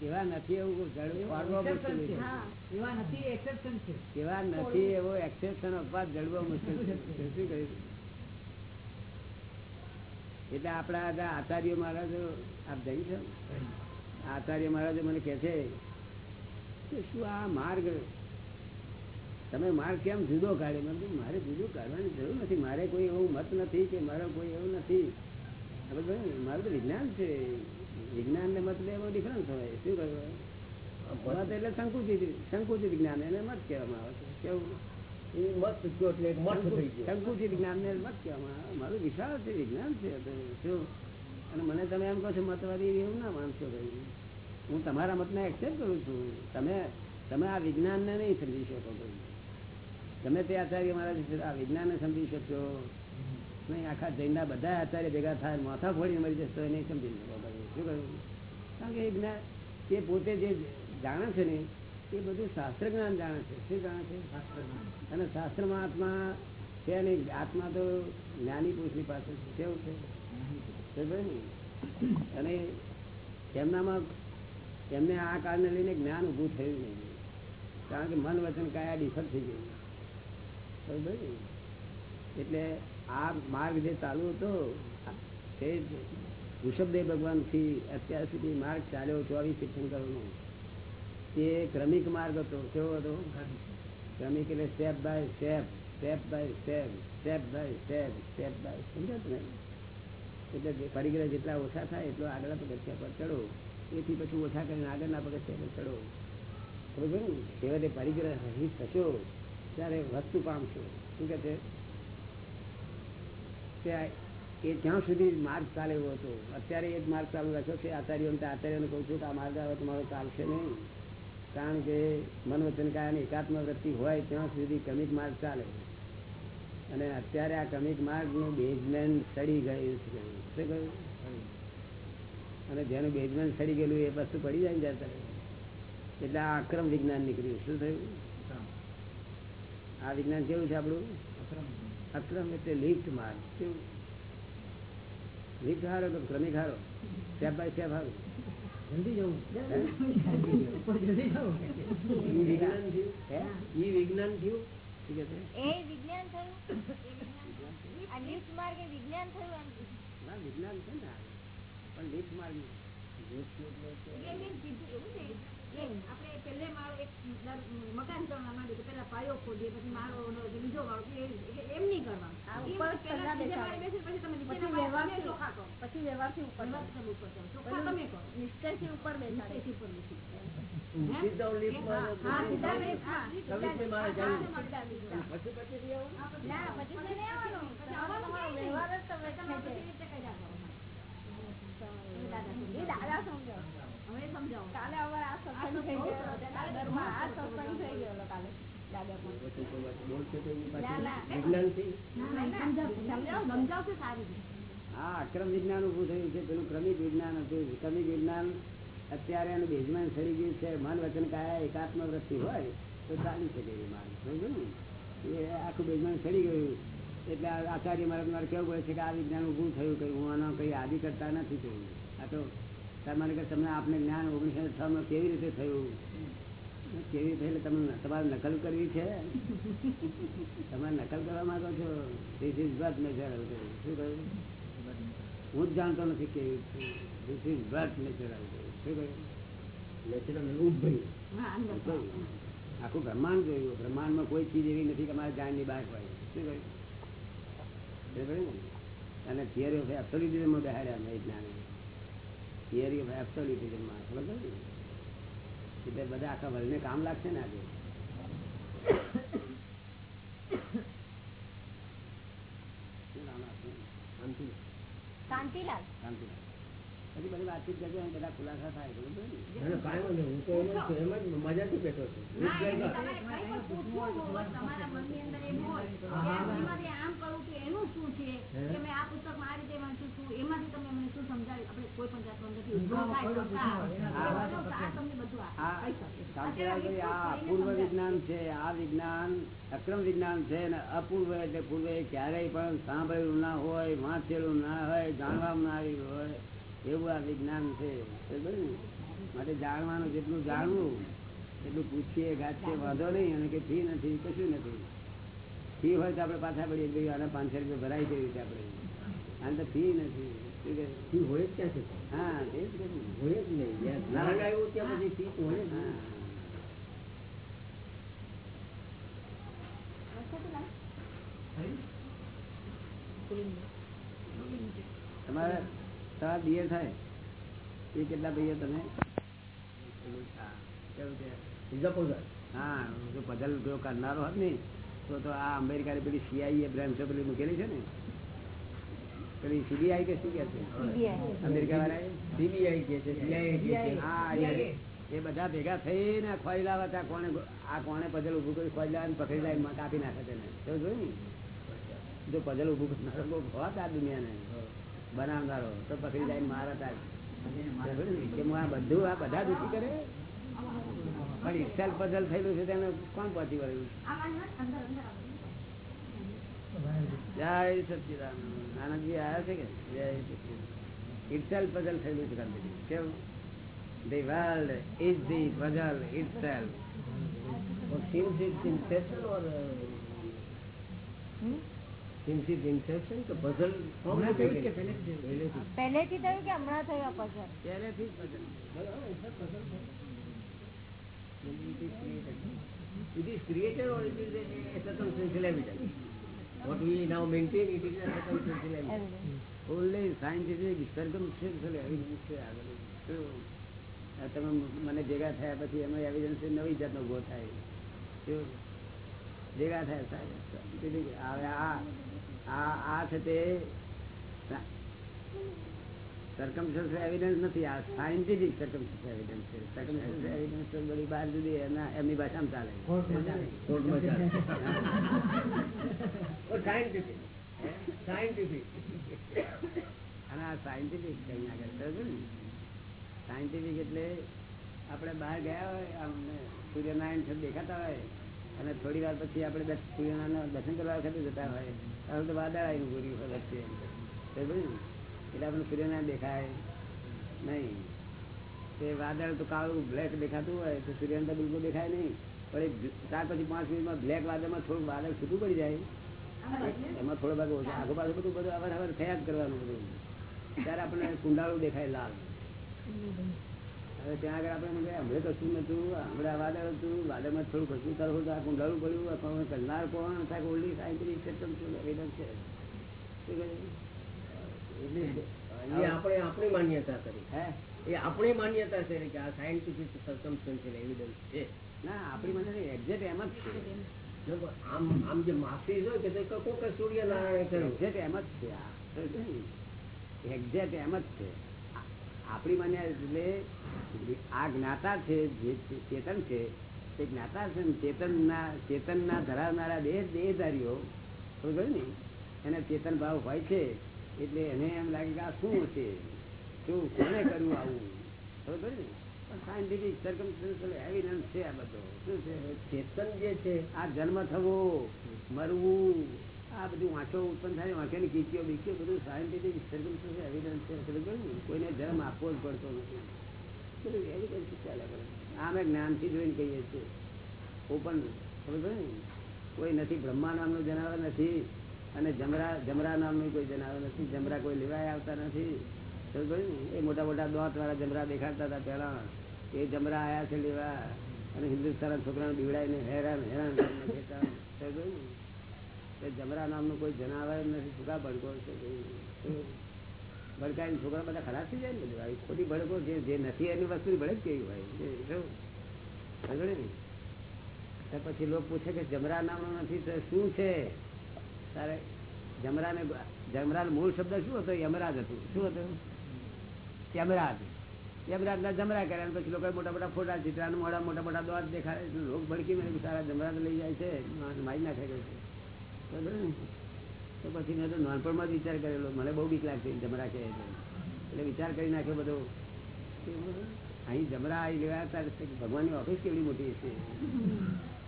કેવા નથી એવું જળ- પાડવો મુશ્કેલ છે. હા. એવા નથી એક્સેપ્શન છે. કેવા નથી એવો એક્સેપ્શન અપવાદ જળવા મુશ્કેલ છે. શું કહ્યું એટલે આપણા આચાર્ય મહારાજ, આપ જઈ છો? આચાર્ય મહારાજ મને કહે છે કે શું આ માર્ગ, તમે માર્ગ કેમ જુદો કાઢ્યો? મને મારે જુદું કાઢવાની જરૂર નથી. મારે કોઈ એવું મત નથી કે મારો કોઈ એવું નથી. મારું તો વિજ્ઞાન છે. વિજ્ઞાન ને મત એમાં ડિફરન્સ હોય. શું કહ્યું? મત એટલે સંકુચિત સંકુચિત જ્ઞાન, એને મત કહેવામાં આવે છે. કેવું? એ મત એટલે એક થઈ ગયો. સંકુચિત જ્ઞાન ને મત કહેવામાં મારું વિશાળ છે વિજ્ઞાન છે શું? અને મને તમે એમ કહો છો મતવાદી એવું ના માનશો ભાઈ હું તમારા મતને એક્સેપ્ટ કરું છું. તમે તમે આ વિજ્ઞાનને નહીં સમજી શકો ભાઈ ગમે તે આચાર્ય મારા આ વિજ્ઞાનને સમજી શકશો. નહીં આખા જૈનના બધા આચાર્ય ભેગા થાય માથા ફોડીને મરી જશો તો એ નહીં સમજી શકો. શું કહ્યું? કારણ કે એ જ્ઞાન એ પોતે જે જાણે છે ને એ બધું શાસ્ત્ર જ્ઞાન જાણે છે. શું જાણે છે? અને શાસ્ત્રમાં આત્મા છે નહીં આત્મા તો જ્ઞાની પુરુષની પાસે છે. કેવું છે? અને એમનામાં એમને આ કારણે લઈને જ્ઞાન ઊભું થયું નહીં. કારણ કે મન વચન કયા ડિફર થઈ ગયું. એટલે આ માર્ગ જે ચાલુ હતો, તે જ ઋષભદેવ ભગવાનથી અત્યાર સુધી માર્ગ ચાલ્યો ચોવીસ તીર્થંકરોનો. તે ક્રમિક માર્ગ હતો. કેવો હતો? ક્રમિક એટલે step by step step by step step by step step by સમજાતું ને એટલે પરિગ્રહ જેટલા ઓછા થાય એટલો આગળના પગથિયા પર ચડો. એથી પછી ઓછા કરીને આગળના પગથિયા પર ચડો. બરોબર ને? છેવટે પરિગ્રહ રહિત થશો, ત્યારે વસ્તુ પામશો શું કે છે એ જ્યાં સુધી માર્ગ ચાલે એવો હતો. અત્યારે એ જ માર્ગ ચાલુ રાખ્યો છે. આચાર્યોને આચાર્યોને કહું છું કે આ માર્ગ આવે, તમારો ચાલશે નહીં. કારણ કે મન વચન કાયાની એકાત્મ વૃત્તિ હોય ત્યાં સુધી કમિક માર્ગ ચાલે અને અત્યારે આ કમિક માર્ગનું બેઝમેન્ટ સડી ગયું અને જેનું બેઝમેન્ટ સડી ગયેલું એ વસ્તુ પડી જાય ને જતા એટલે આ અક્રમ વિજ્ઞાન નીકળ્યું. શું થયું? આ વિજ્ઞાન કેવું છે આપણું? અક્રમ એટલે લિફ્ટ માર્ગ. કેવું? લિફ્ટ હારો તો ક્રમિક હારો? સ્ટેપ બાય સ્ટેપ હારો? [laughs] વિજ્ઞાન છે? એ વિજ્ઞાન થયું. એ વિજ્ઞાન આ વિજ્ઞાન થયું એમ. વિજ્ઞાન છે ને. પણ લિફ્ટ માર્ગ. આપણે પહેલે માળો એક મકાન ચણવા માંડ્યું પેલા પાયો ખોદીએ પછી માળો બીજો માળો એમ નહીં કરવાનું. પછી તમે ઉપર બેસાડે. ઉપર દાદા હવે સમજાવો. કાલે અમારે આ અક્રમ વિજ્ઞાન ઉભું થયું છે. પેલું ક્રમિક વિજ્ઞાન હતું. ક્રમિક વિજ્ઞાન અત્યારે એનું બેઝમેન્ટ થઈ ગયું છે. મન વચન કાયા એકાત્મ વૃત્તિ હોય તો ચાલી શકે એ માન સમજો ને? એ આખું બેઝમેન્ટ સડી ગયું. એટલે આચાર્ય મારે મારે કેવું પડે છે કે આ વિજ્ઞાન ઉભું થયું કે હું આનો કઈ આદિ કરતા નથી થયું. આ તો તમારે કે તમને આપને જ્ઞાન ઓગણીસો છમાં કેવી રીતે થયું? કેવી રીતે એટલે તમે તમારે નકલ કરવી છે? તમે નકલ કરવા માંગો છો? ધીસ ઇઝ બટ નેચરલ શું કહ્યું? હું જ જાણતો નથી કેવી ધીસ ઇઝ બટ નેચરલ શું કહ્યું? નેચરલ અંદર આખું બ્રહ્માંડ જોયું. બ્રહ્માંડમાં કોઈ ચીજ એવી નથી કે અમારે જાણની બહાર હોય. શું કહ્યું? બરાબર ને? અને થિયરી ઓફ એબ્સોલ્યુટિઝમમાં બેહાડ્યા મેં જ્ઞાને. થિયરી ઓફ એબ્સોલ્યુટિઝમમાં ખબર પડી એટલે બધા આખા વર્લ્ડને કામ લાગશે ને આજે? શાંતિલાલ. શાંતિલાલ. પછી બધી વાતચીત કરજો અને બધા ખુલાસા થાય બરોબર મજાથી બેઠો વિજ્ઞાન છે આ વિજ્ઞાન અક્રમ વિજ્ઞાન છે ને અપૂર્વ એટલે પૂર્વે ક્યારેય પણ સાંભળેલું ના હોય વાંચેલું ના હોય જાણવામાં ના આવ્યું હોય. એવું આ વિજ્ઞાન છે માટે જાણવાનું જેટલું જાણવું એટલું પૂછીએ ગાંચીએ વાંધો નહીં અને કે ફી નથી કશું નથી. ફી હોય તો આપણે પાછા પડીએ ભાઈ આના પાંચસો રૂપિયા ભરાઈ જઈએ છે આપણે? આને તો ફી નથી. ફી હોય જ ક્યાંથી? હા તે જ હોય જ નહીં. ત્યાં પછી ફી હોય જ હા. નહીં. તમારે તમારા દિયર થાય? એ કેટલા ભાઈઓ તમે? હા, જો જો કરનારો હોત ને તો તો આ અમેરિકાની પેલી સીઆઈએ બ્રાન્ચો પેલી મૂકેલી છે ને? પેલી સીબીઆઈ કે શું કે છે? અમેરિકા વાળા સીબીઆઈ કે છે હા એ- એ બધા ભેગા થઈને ખોઈ લાવે ત્યાં કોને આ કોણે પઝલ ઉભું કરી ખોઈ લાવે ને પકડી લાવીને કાપી નાખે તેને. એવું જોયું ને? જો પઝલ ઉભું કરનારો બહુ હોત આ દુનિયાને. બનાવનારો. તો પકડી જાય મારા તાર. બધું આ બધા દુઃખી કરે? પણ ઇક્સેલ પઝલ થયેલું છે તેને કોણ પહોંચી વળ્યું? જય સચિદાન આનંદજી આવ્યા છે કે? જય સચિદાનંદ. ઇટસેલ પઝલ થયેલું છે ગાંધીજી. કેવું? The world is the puzzle itself और it's inception or uh, since it's inception તો puzzle from હમણાં the થયું કે beginning. પહેલેથી? પહેલેથી. પહેલેથી થયું કે હમણાં થયું આ પઝલ પહેલેથી જ puzzle It is created or it is a, a circumstantial evidence. What we now maintain, it is a circumstantial evidence. Fully scientific circumstantial evidence છે આ બધું શું? આ તમે મને ભેગા થયા પછી એમાં એવિડન્સ નવી જાતનો ઊભો થાય શું? ભેગા થયા. હવે આ આ આ છે તે સર્કમસ્ટન્સ એવિડન્સ નથી આ સાયન્ટિફિક સર્કમસ્ટન્સ એવિડન્સ છે સર્કમસ્ટન્સ એવિડન્સ તો બધી બહાર જુદી એના એમની ભાષામાં ચાલે કોર્ટમાં ચાલે. Scientific. Scientific. અને આ સાયન્ટિફિક છે આગળ ને સાયન્ટિફિક એટલે આપણે બહાર ગયા હોય આમ સૂર્યનારાયણ છે દેખાતા હોય અને થોડી વાર પછી આપણે સૂર્યનારાયણ દર્શન કરવા વખતે જતા હોય, ત્યારે તો વાદળ આવીને પૂરી વચ્ચે. એટલે આપણે સૂર્યના દેખાય નહીં. તે વાદળ તો કાળું બ્લેક દેખાતું હોય, તો સૂર્યને તો બિલકુલ દેખાય નહીં. પણ ચાર પછી પાંચ મિનિટમાં બ્લેક વાદળમાં થોડું વાદળ છૂટું પડી જાય. એમાં થોડો ભાગ ઓછો આગળ પાછું બધું બધું અવાર અવાર થયા કરવાનું બધું. ત્યારે આપણને કુંડાળું દેખાય લાલ. હવે ત્યાં આગળ આપણે હમણાં કશું નતું હમણાં વાદળ હતું વાદળમાં થોડું કશું કરવું તો આ કુંડાળું પડ્યું આ કરનાર કોણ થાય ઓલ્ડી સાયન્ટિફિક સિસ્ટમ શું evidence છે? એ આપણે આપણી માન્યતા કરી. હે? એ આપણી માન્યતા છે કે આ સાયન્ટિફિક સર્કમસ્ટન્શિયલ એવિડન્સ છે. ના આપણી મને એક્ઝેક્ટ એમ જ છે. આમ આમ જે માફી હોય કે કોક સૂર્યનારાયણ એક્ઝેક્ટ એમ જ છે આ. એક્ઝેક્ટ એમ જ છે. આપણી મને એટલે આ જ્ઞાતા છે જે ચેતન છે તે જ્ઞાતા છે ને ચેતનના ચેતનના ધરાવનારા દેહ દેહધારીઓ ખબર ને? એને ચેતન ભાવ હોય છે એટલે એને એમ લાગે કે આ શું છે શું કોને કર્યું આવું? ખબર ને? પણ સાયન્ટિફિક સર્કમસ્ટન્શિયલ એવિડન્સ છે આ બધો. શું છે? ચેતન જે છે આ જન્મ થવો મરવું આ બધું વાંચો ઉત્પન્ન થાય વાંચેની કીચીઓ બીચીઓ બધું સાયન્ટિફિક એવિડન્સ કોઈને ધર્મ આપવો જ પડતો નથી. બધું એવિડન્સ ચાલ્યા કરે. આ અમે જ્ઞાનથી જોઈને કહીએ છીએ. ઓપન, ખબર ને? કોઈ નથી બ્રહ્મા નામનું જનાવર નથી અને જમરા જમરા નામનું કોઈ જનાવર નથી. જમરા કોઈ લેવાય આવતા નથી. ખબર ને? એ મોટા મોટા દોત વાળા જમરા દેખાડતા હતા પહેલા. એ જમરા આયા છે લેવા અને હિન્દુસ્તાનના છોકરાને બીવડાવીને હેરાન હેરાન કરીને જમરા નામનું કોઈ જનાવર નથી સુકા ભડકો છે? કોઈ. ભડકાઈને છોકરા બધા ખરાબ થઈ જાય ને બધું? ખોટી ભડકો જે નથી, એની વસ્તુ ભડક કેવી હોય? ને? પછી લોકો પૂછે કે જમરા નામનું નથી, તો શું છે? તારે જમરાને જમરાનો મૂળ શબ્દ શું હતો? યમરાજ હતું. શું હતું? યમરાજ. યમરાજ ના જમરા કર્યા પછી લોકો મોટા મોટા ફોટા ચિત્રા મોટા મોટા મોટા દોત દેખાડે. લોક ભડકી મને સારા જમરા લઈ જાય છે. મારી નાખે છે? તો પછી મેં તો નાનપણમાં જ વિચાર કરેલો, મને બહુ બીક લાગતી જમરા કહે છે એટલે વિચાર કરી નાખ્યો બધો. અહીં જમરા આવી લેવા હતા ભગવાનની ઓફિસ કેવડી મોટી છે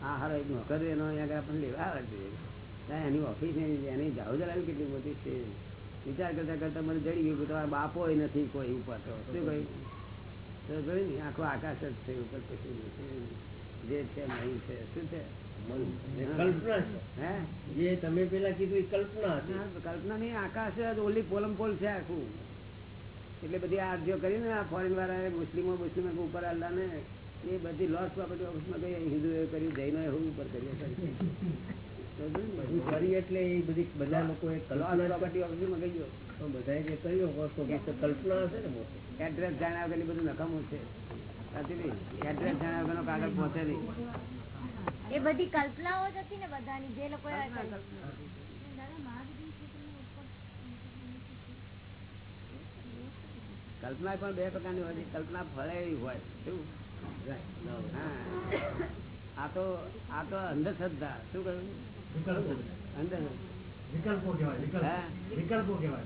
આ હારો એક નોકર એનો અહીંયા આપણને લેવા આવે છે. ત્યાં એની ઓફિસ એની જાવ જલાવી કેટલી મોટી છે? વિચાર કરતા કરતા મને જડી ગયું કે તમારા બાપો નથી કોઈ ઉપર તો. શું કહ્યું? તો જોયું ને, આખો આકાશ જ છે, ઉપર પછી જે છે નહીં છે. શું છે? કલ્પના જે તમે પેલા કીધું કલ્પના કલ્પના નહીં આકાશ ઓલી પોલમ પોલ છે આખું. એટલે બધી આ જો કરીને આ ફોરેન વાળા મુસ્લિમો મુસ્લિમો ઉપર આલ્લા ને એ બધી લોસ પ્રોપર્ટી ઓફિસમાં ગઈ એ કર્યું જૈનો એવું ઉપર કર્યું કરી એટલે એ બધી બધા લોકો પ્રોપર્ટી ઓફિસમાં ગઈ ગયો? પણ બધાએ જે કર્યું કલ્પના હશે ને એડ્રેસ જાણ્યા વગર બધું નકામું છે. એડ્રેસ જાણ્યા વગરનો કાગળ પહોંચે નહીં. એ બધી કલ્પનાઓ જ હતી ને બધાની જે લોકો કલ્પના પણ બે પ્રકારની હોય છે. કલ્પના ફળેલી હોય. શું આ તો આ તો અંધશ્રદ્ધા. શું કહ્યું? અંધશ્રદ્ધા. વિકલ્પો કહેવાય વિકલ્પો. કહેવાય.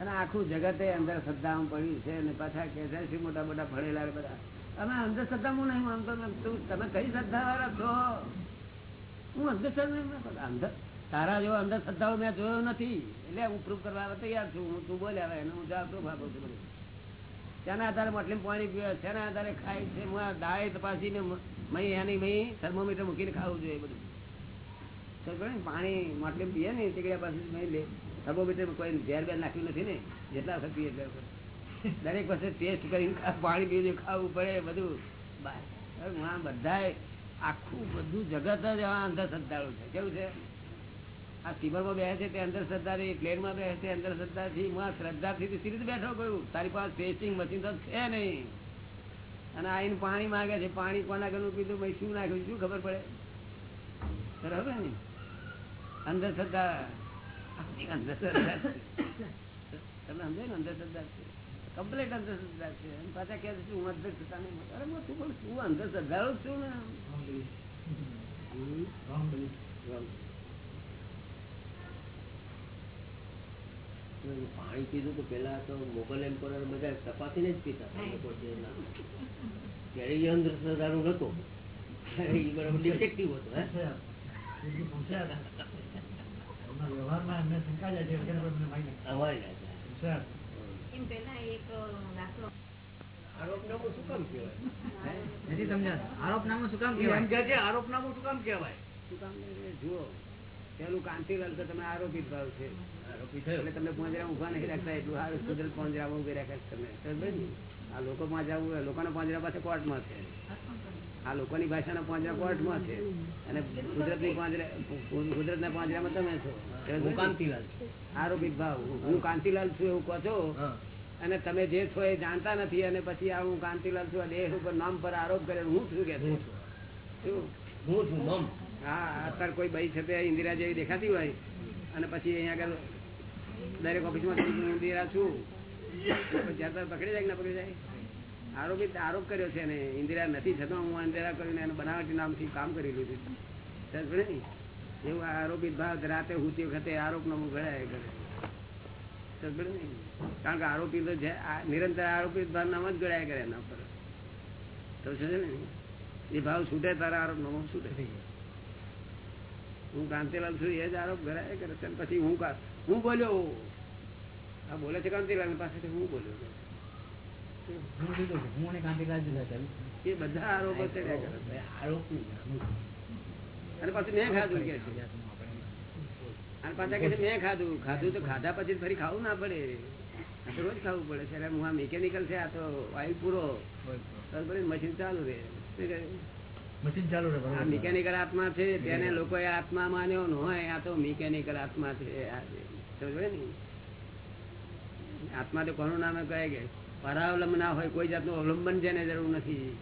અને આખું જગતે અંધશ્રદ્ધામાં પડ્યું છે અને પાછા કે મોટા મોટા ભણેલા બધા. અમે અંધશ્રદ્ધામાં નહીં માનતો તમે કઈ શ્રદ્ધા વાળા છો? હું અંધશ્રદ્ધા અંધ, તારા જેવો અંધશ્રદ્ધાઓ મેં જોયો નથી. એટલે હું પ્રૂફ કરવા તૈયાર છું. હું તું બોલ્યા એને હું જવાબ પ્રૂફ આપું છું તેના આધારે મટલી પાણી પીવે તેના આધારે ખાય છે? હું દાળ તપાસીને મહી એની મહી થર્મોમીટર મૂકીને ખાવું જોઈએ બધું. પાણી માટલી પીએ ને તીકડ્યા પાસે મહી લે. થર્મોમીટર કોઈ ઝેર બેર નાખ્યું નથી ને, જેટલા વખત પીએ એટલા દરેક વખતે ટેસ્ટ કરીને પાણી પીને ખાવું પડે બધું. આ બધાય આખું બધું જગત જ એવા અંધશ્રદ્ધાળુ છે. કેવું છે? આ સ્ટીમરમાં બેસે છે તે અંધશ્રદ્ધા રહી પ્લેનમાં બેસે છે અંધશ્રદ્ધા થી હું આ શ્રદ્ધાથી સીધી બેઠો કયું તારી પાસે ટેસ્ટિંગ મશીન તો છે નહીં. અને આઈને પાણી માંગે છે. પાણી કોના ઘરનું પીધું? ભાઈ શું નાખ્યું? શું ખબર પડે? બરાબર ને? અંધશ્રદ્ધા. તમે સમજાય ને અંધશ્રદ્ધા છે. કમ્પ્લીટ અંધશ્રદ્ધા છે. અને પાછા કહે છે હું અંધશ્રદ્ધા નહીં અરે હું તું પણ તું અંધશ્રદ્ધાળુ છું ને. હમ. Wrong belief. પાણી પીધું તો પેલા તો મોગલ એમ્પોરર બધા તપાસીને જ પીતા હતા લોકો જે ના. ત્યારે એ અંધશ્રદ્ધાળુ નતો. એ બરાબર ડિટેક્ટિવ હતો હે પૂછ્યા. બીજું પૂછ્યા હતા. એમના વ્યવહારમાં એમને શંકા જાય છે વગેરે પણ મને માહિતી નથી. અમારી રાજા એમ પહેલા એક દાખલો આરોપનામું શું કામ કહેવાય નથી સમજાતું. આરોપનામું શું કામ કહેવાય? કહે છે આરોપનામું શું કામ કહેવાય શું કામ નહીં? જુઓ પેલું કાંતિલાલ તો તમે આરોપિત ભાવ છે આરોપી થયો એટલે તમને પાંજરા ઊભા નહીં રાખતા એટલું સારું કુદરત પાંજરામાં ઊભી રાખે? આ લોકો પાંજરા લોકોના પાંજરા પાસે કોર્ટમાં છે આ લોકોની ભાષાના પાંજરા કોર્ટમાં છે. અને કુદરતની પાંજરા કુદરતના પાંજરામાં તમે છો. હું કાંતિલાલ આરોપી ભાવ. હું કાંતિલાલ છું એવું કહો છો? અને તમે જે છો એ જાણતા નથી. અને પછી આ હું કાંતિલાલ છું દેહ ઉપર નામ પર આરોપ કરે હું છું કે હું છું? શું? હું છું મમ. હા અત્યારે કોઈ ભાઈ છે તે ઇન્દિરા જેવી દેખાતી હોય? અને પછી અહીંયા આગળ દરેક ઓફિસમાં ઇન્દિરા છું. પકડી જાય કે ના પકડી જાય? આરોપિત આરોપ કર્યો છે ને ઇન્દિરા નથી છતાં હું ઇન્દિરા કરીને એને બનાવટી નામથી કામ કરી લીધું ને એવું આરોપી ભાવ રાતે હુતી વખતે આરોપ નો ગળાય કરે કારણ કે આરોપી તો છે નિરંતર આરોપિત ભાવ નામ જ ગળાય કરે એના પર તો છે ને? એ ભાવ છૂટે તારા આરોપ નો છૂટે. હું કાંતિલાલ છું, એ જ આરોપ ગળાય કરે છે. પછી હું હું બોલ્યો? આ બોલે છે કાંતિલાલ પાસેથી હું બોલ્યો? હું જુદો છું. હું અને કાંતિલાલ જુદા છે. એ બધા આરોપો ચડ્યા કરે છે. આરોપની અને પાછું મેં ખાધું કે છે અને પાછા કે મેં ખાધું ખાધું તો ખાધા પછી ફરી ખાવું ના પડે આ તો રોજ ખાવું પડે છે હું આ મિકેનિકલ છે આ તો વાયુ પૂરો મશીન ચાલુ રહે? મશીન ચાલુ રહે આ મિકેનિકલ આત્મા છે તેને લોકોએ આત્મા માન્યો ન હોય આ તો મિકેનિકલ આત્મા છે આ સમજો ને આત્મા તો કોનું નામે કહે કે પરાવલંબ ના હોય કોઈ જાતનું અવલંબન જેને જરૂર નથી.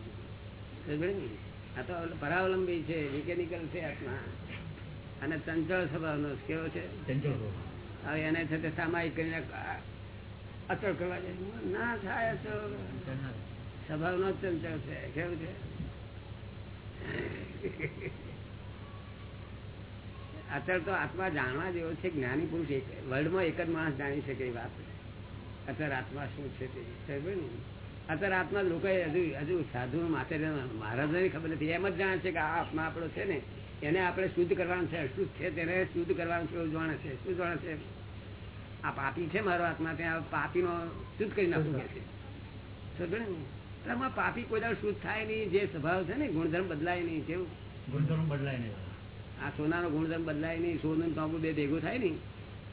આ તો પરાવલંબી છે મિકેનિકલ છે આત્મા. અને ચંચળ સ્વભાવનો કેવો છે? હવે એને છે તે સામાયિક કરીને અચળ કરવા જાય. ના થાય અચળ. સ્વભાવનો ચંચળ છે. કેવું છે? અચળ તો આત્મા જાણવા જેવો છે જ્ઞાની પુરુષ એક વર્લ્ડમાં એક જ માણસ જાણી શકે એ વાત. અત્યારે આત્મા શું છે તે? અત્યારે આત્મા લોકો હજુ હજુ સાધુ માથે મહારાજને ખબર નથી. એમ જ જાણે છે કે આ આત્મા આપણો છે ને એને આપણે શુદ્ધ કરવાનું છે. અશુદ્ધ છે તેને શુદ્ધ કરવાનું છે એવું જાણે છે. શું જાણે છે? આ પાપી છે મારો આત્મા ત્યાં પાપીનો શુદ્ધ કરી નાખવું કે છે? આમાં પાપી કોઈ દાળ શુદ્ધ થાય નહીં જે સ્વભાવ છે ને ગુણધર્મ બદલાય નહીં કેવું? ગુણધર્મ બદલાય નહીં. આ સોનાનો ગુણધર્મ બદલાય નહીં સોનું તાંબુ બે ભેગું થાય નહીં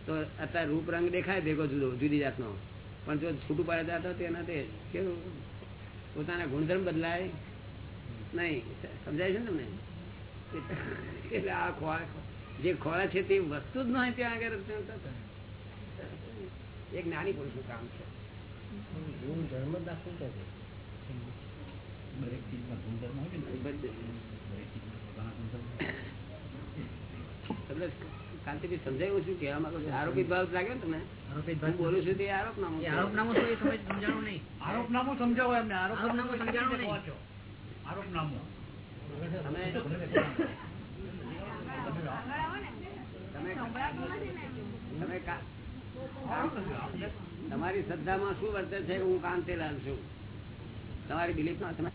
તો અત્યારે રૂપ રંગ દેખાય ભેગો જુદો જુદી જાતનો. પણ જો છૂટું પાડે તો તેના તે કેવું? પોતાના ગુણધર્મ બદલાય નહીં. સમજાય છે ને તમને? એટલે આ ખોળા જે ખોરાક છે તે વસ્તુ જ નહીં ત્યાં આગળ. એક નાની પુરુષનું કામ છે. ગુણધર્મ ધર્મ દાખલ કરે દરેક ચીજમાં ગુણધર્મ હોય ને. તમને કાંતિભાઈ સમજાયું શું માંગુ છું? આરોપી ભાવ લાગ્યો ને તમે બોલું છું તે આરોપ નામું આરોપ સમજ સમજાણું નહીં. આરોપનામું સમજાવો એમને. સમજાણું નહીં. આરોપ આરોપનામું. તમે તમે કા- તમારી શ્રદ્ધામાં શું વર્તે છે? કે હું કાંતિલાલ છું. તમારી બિલીફમાં તમે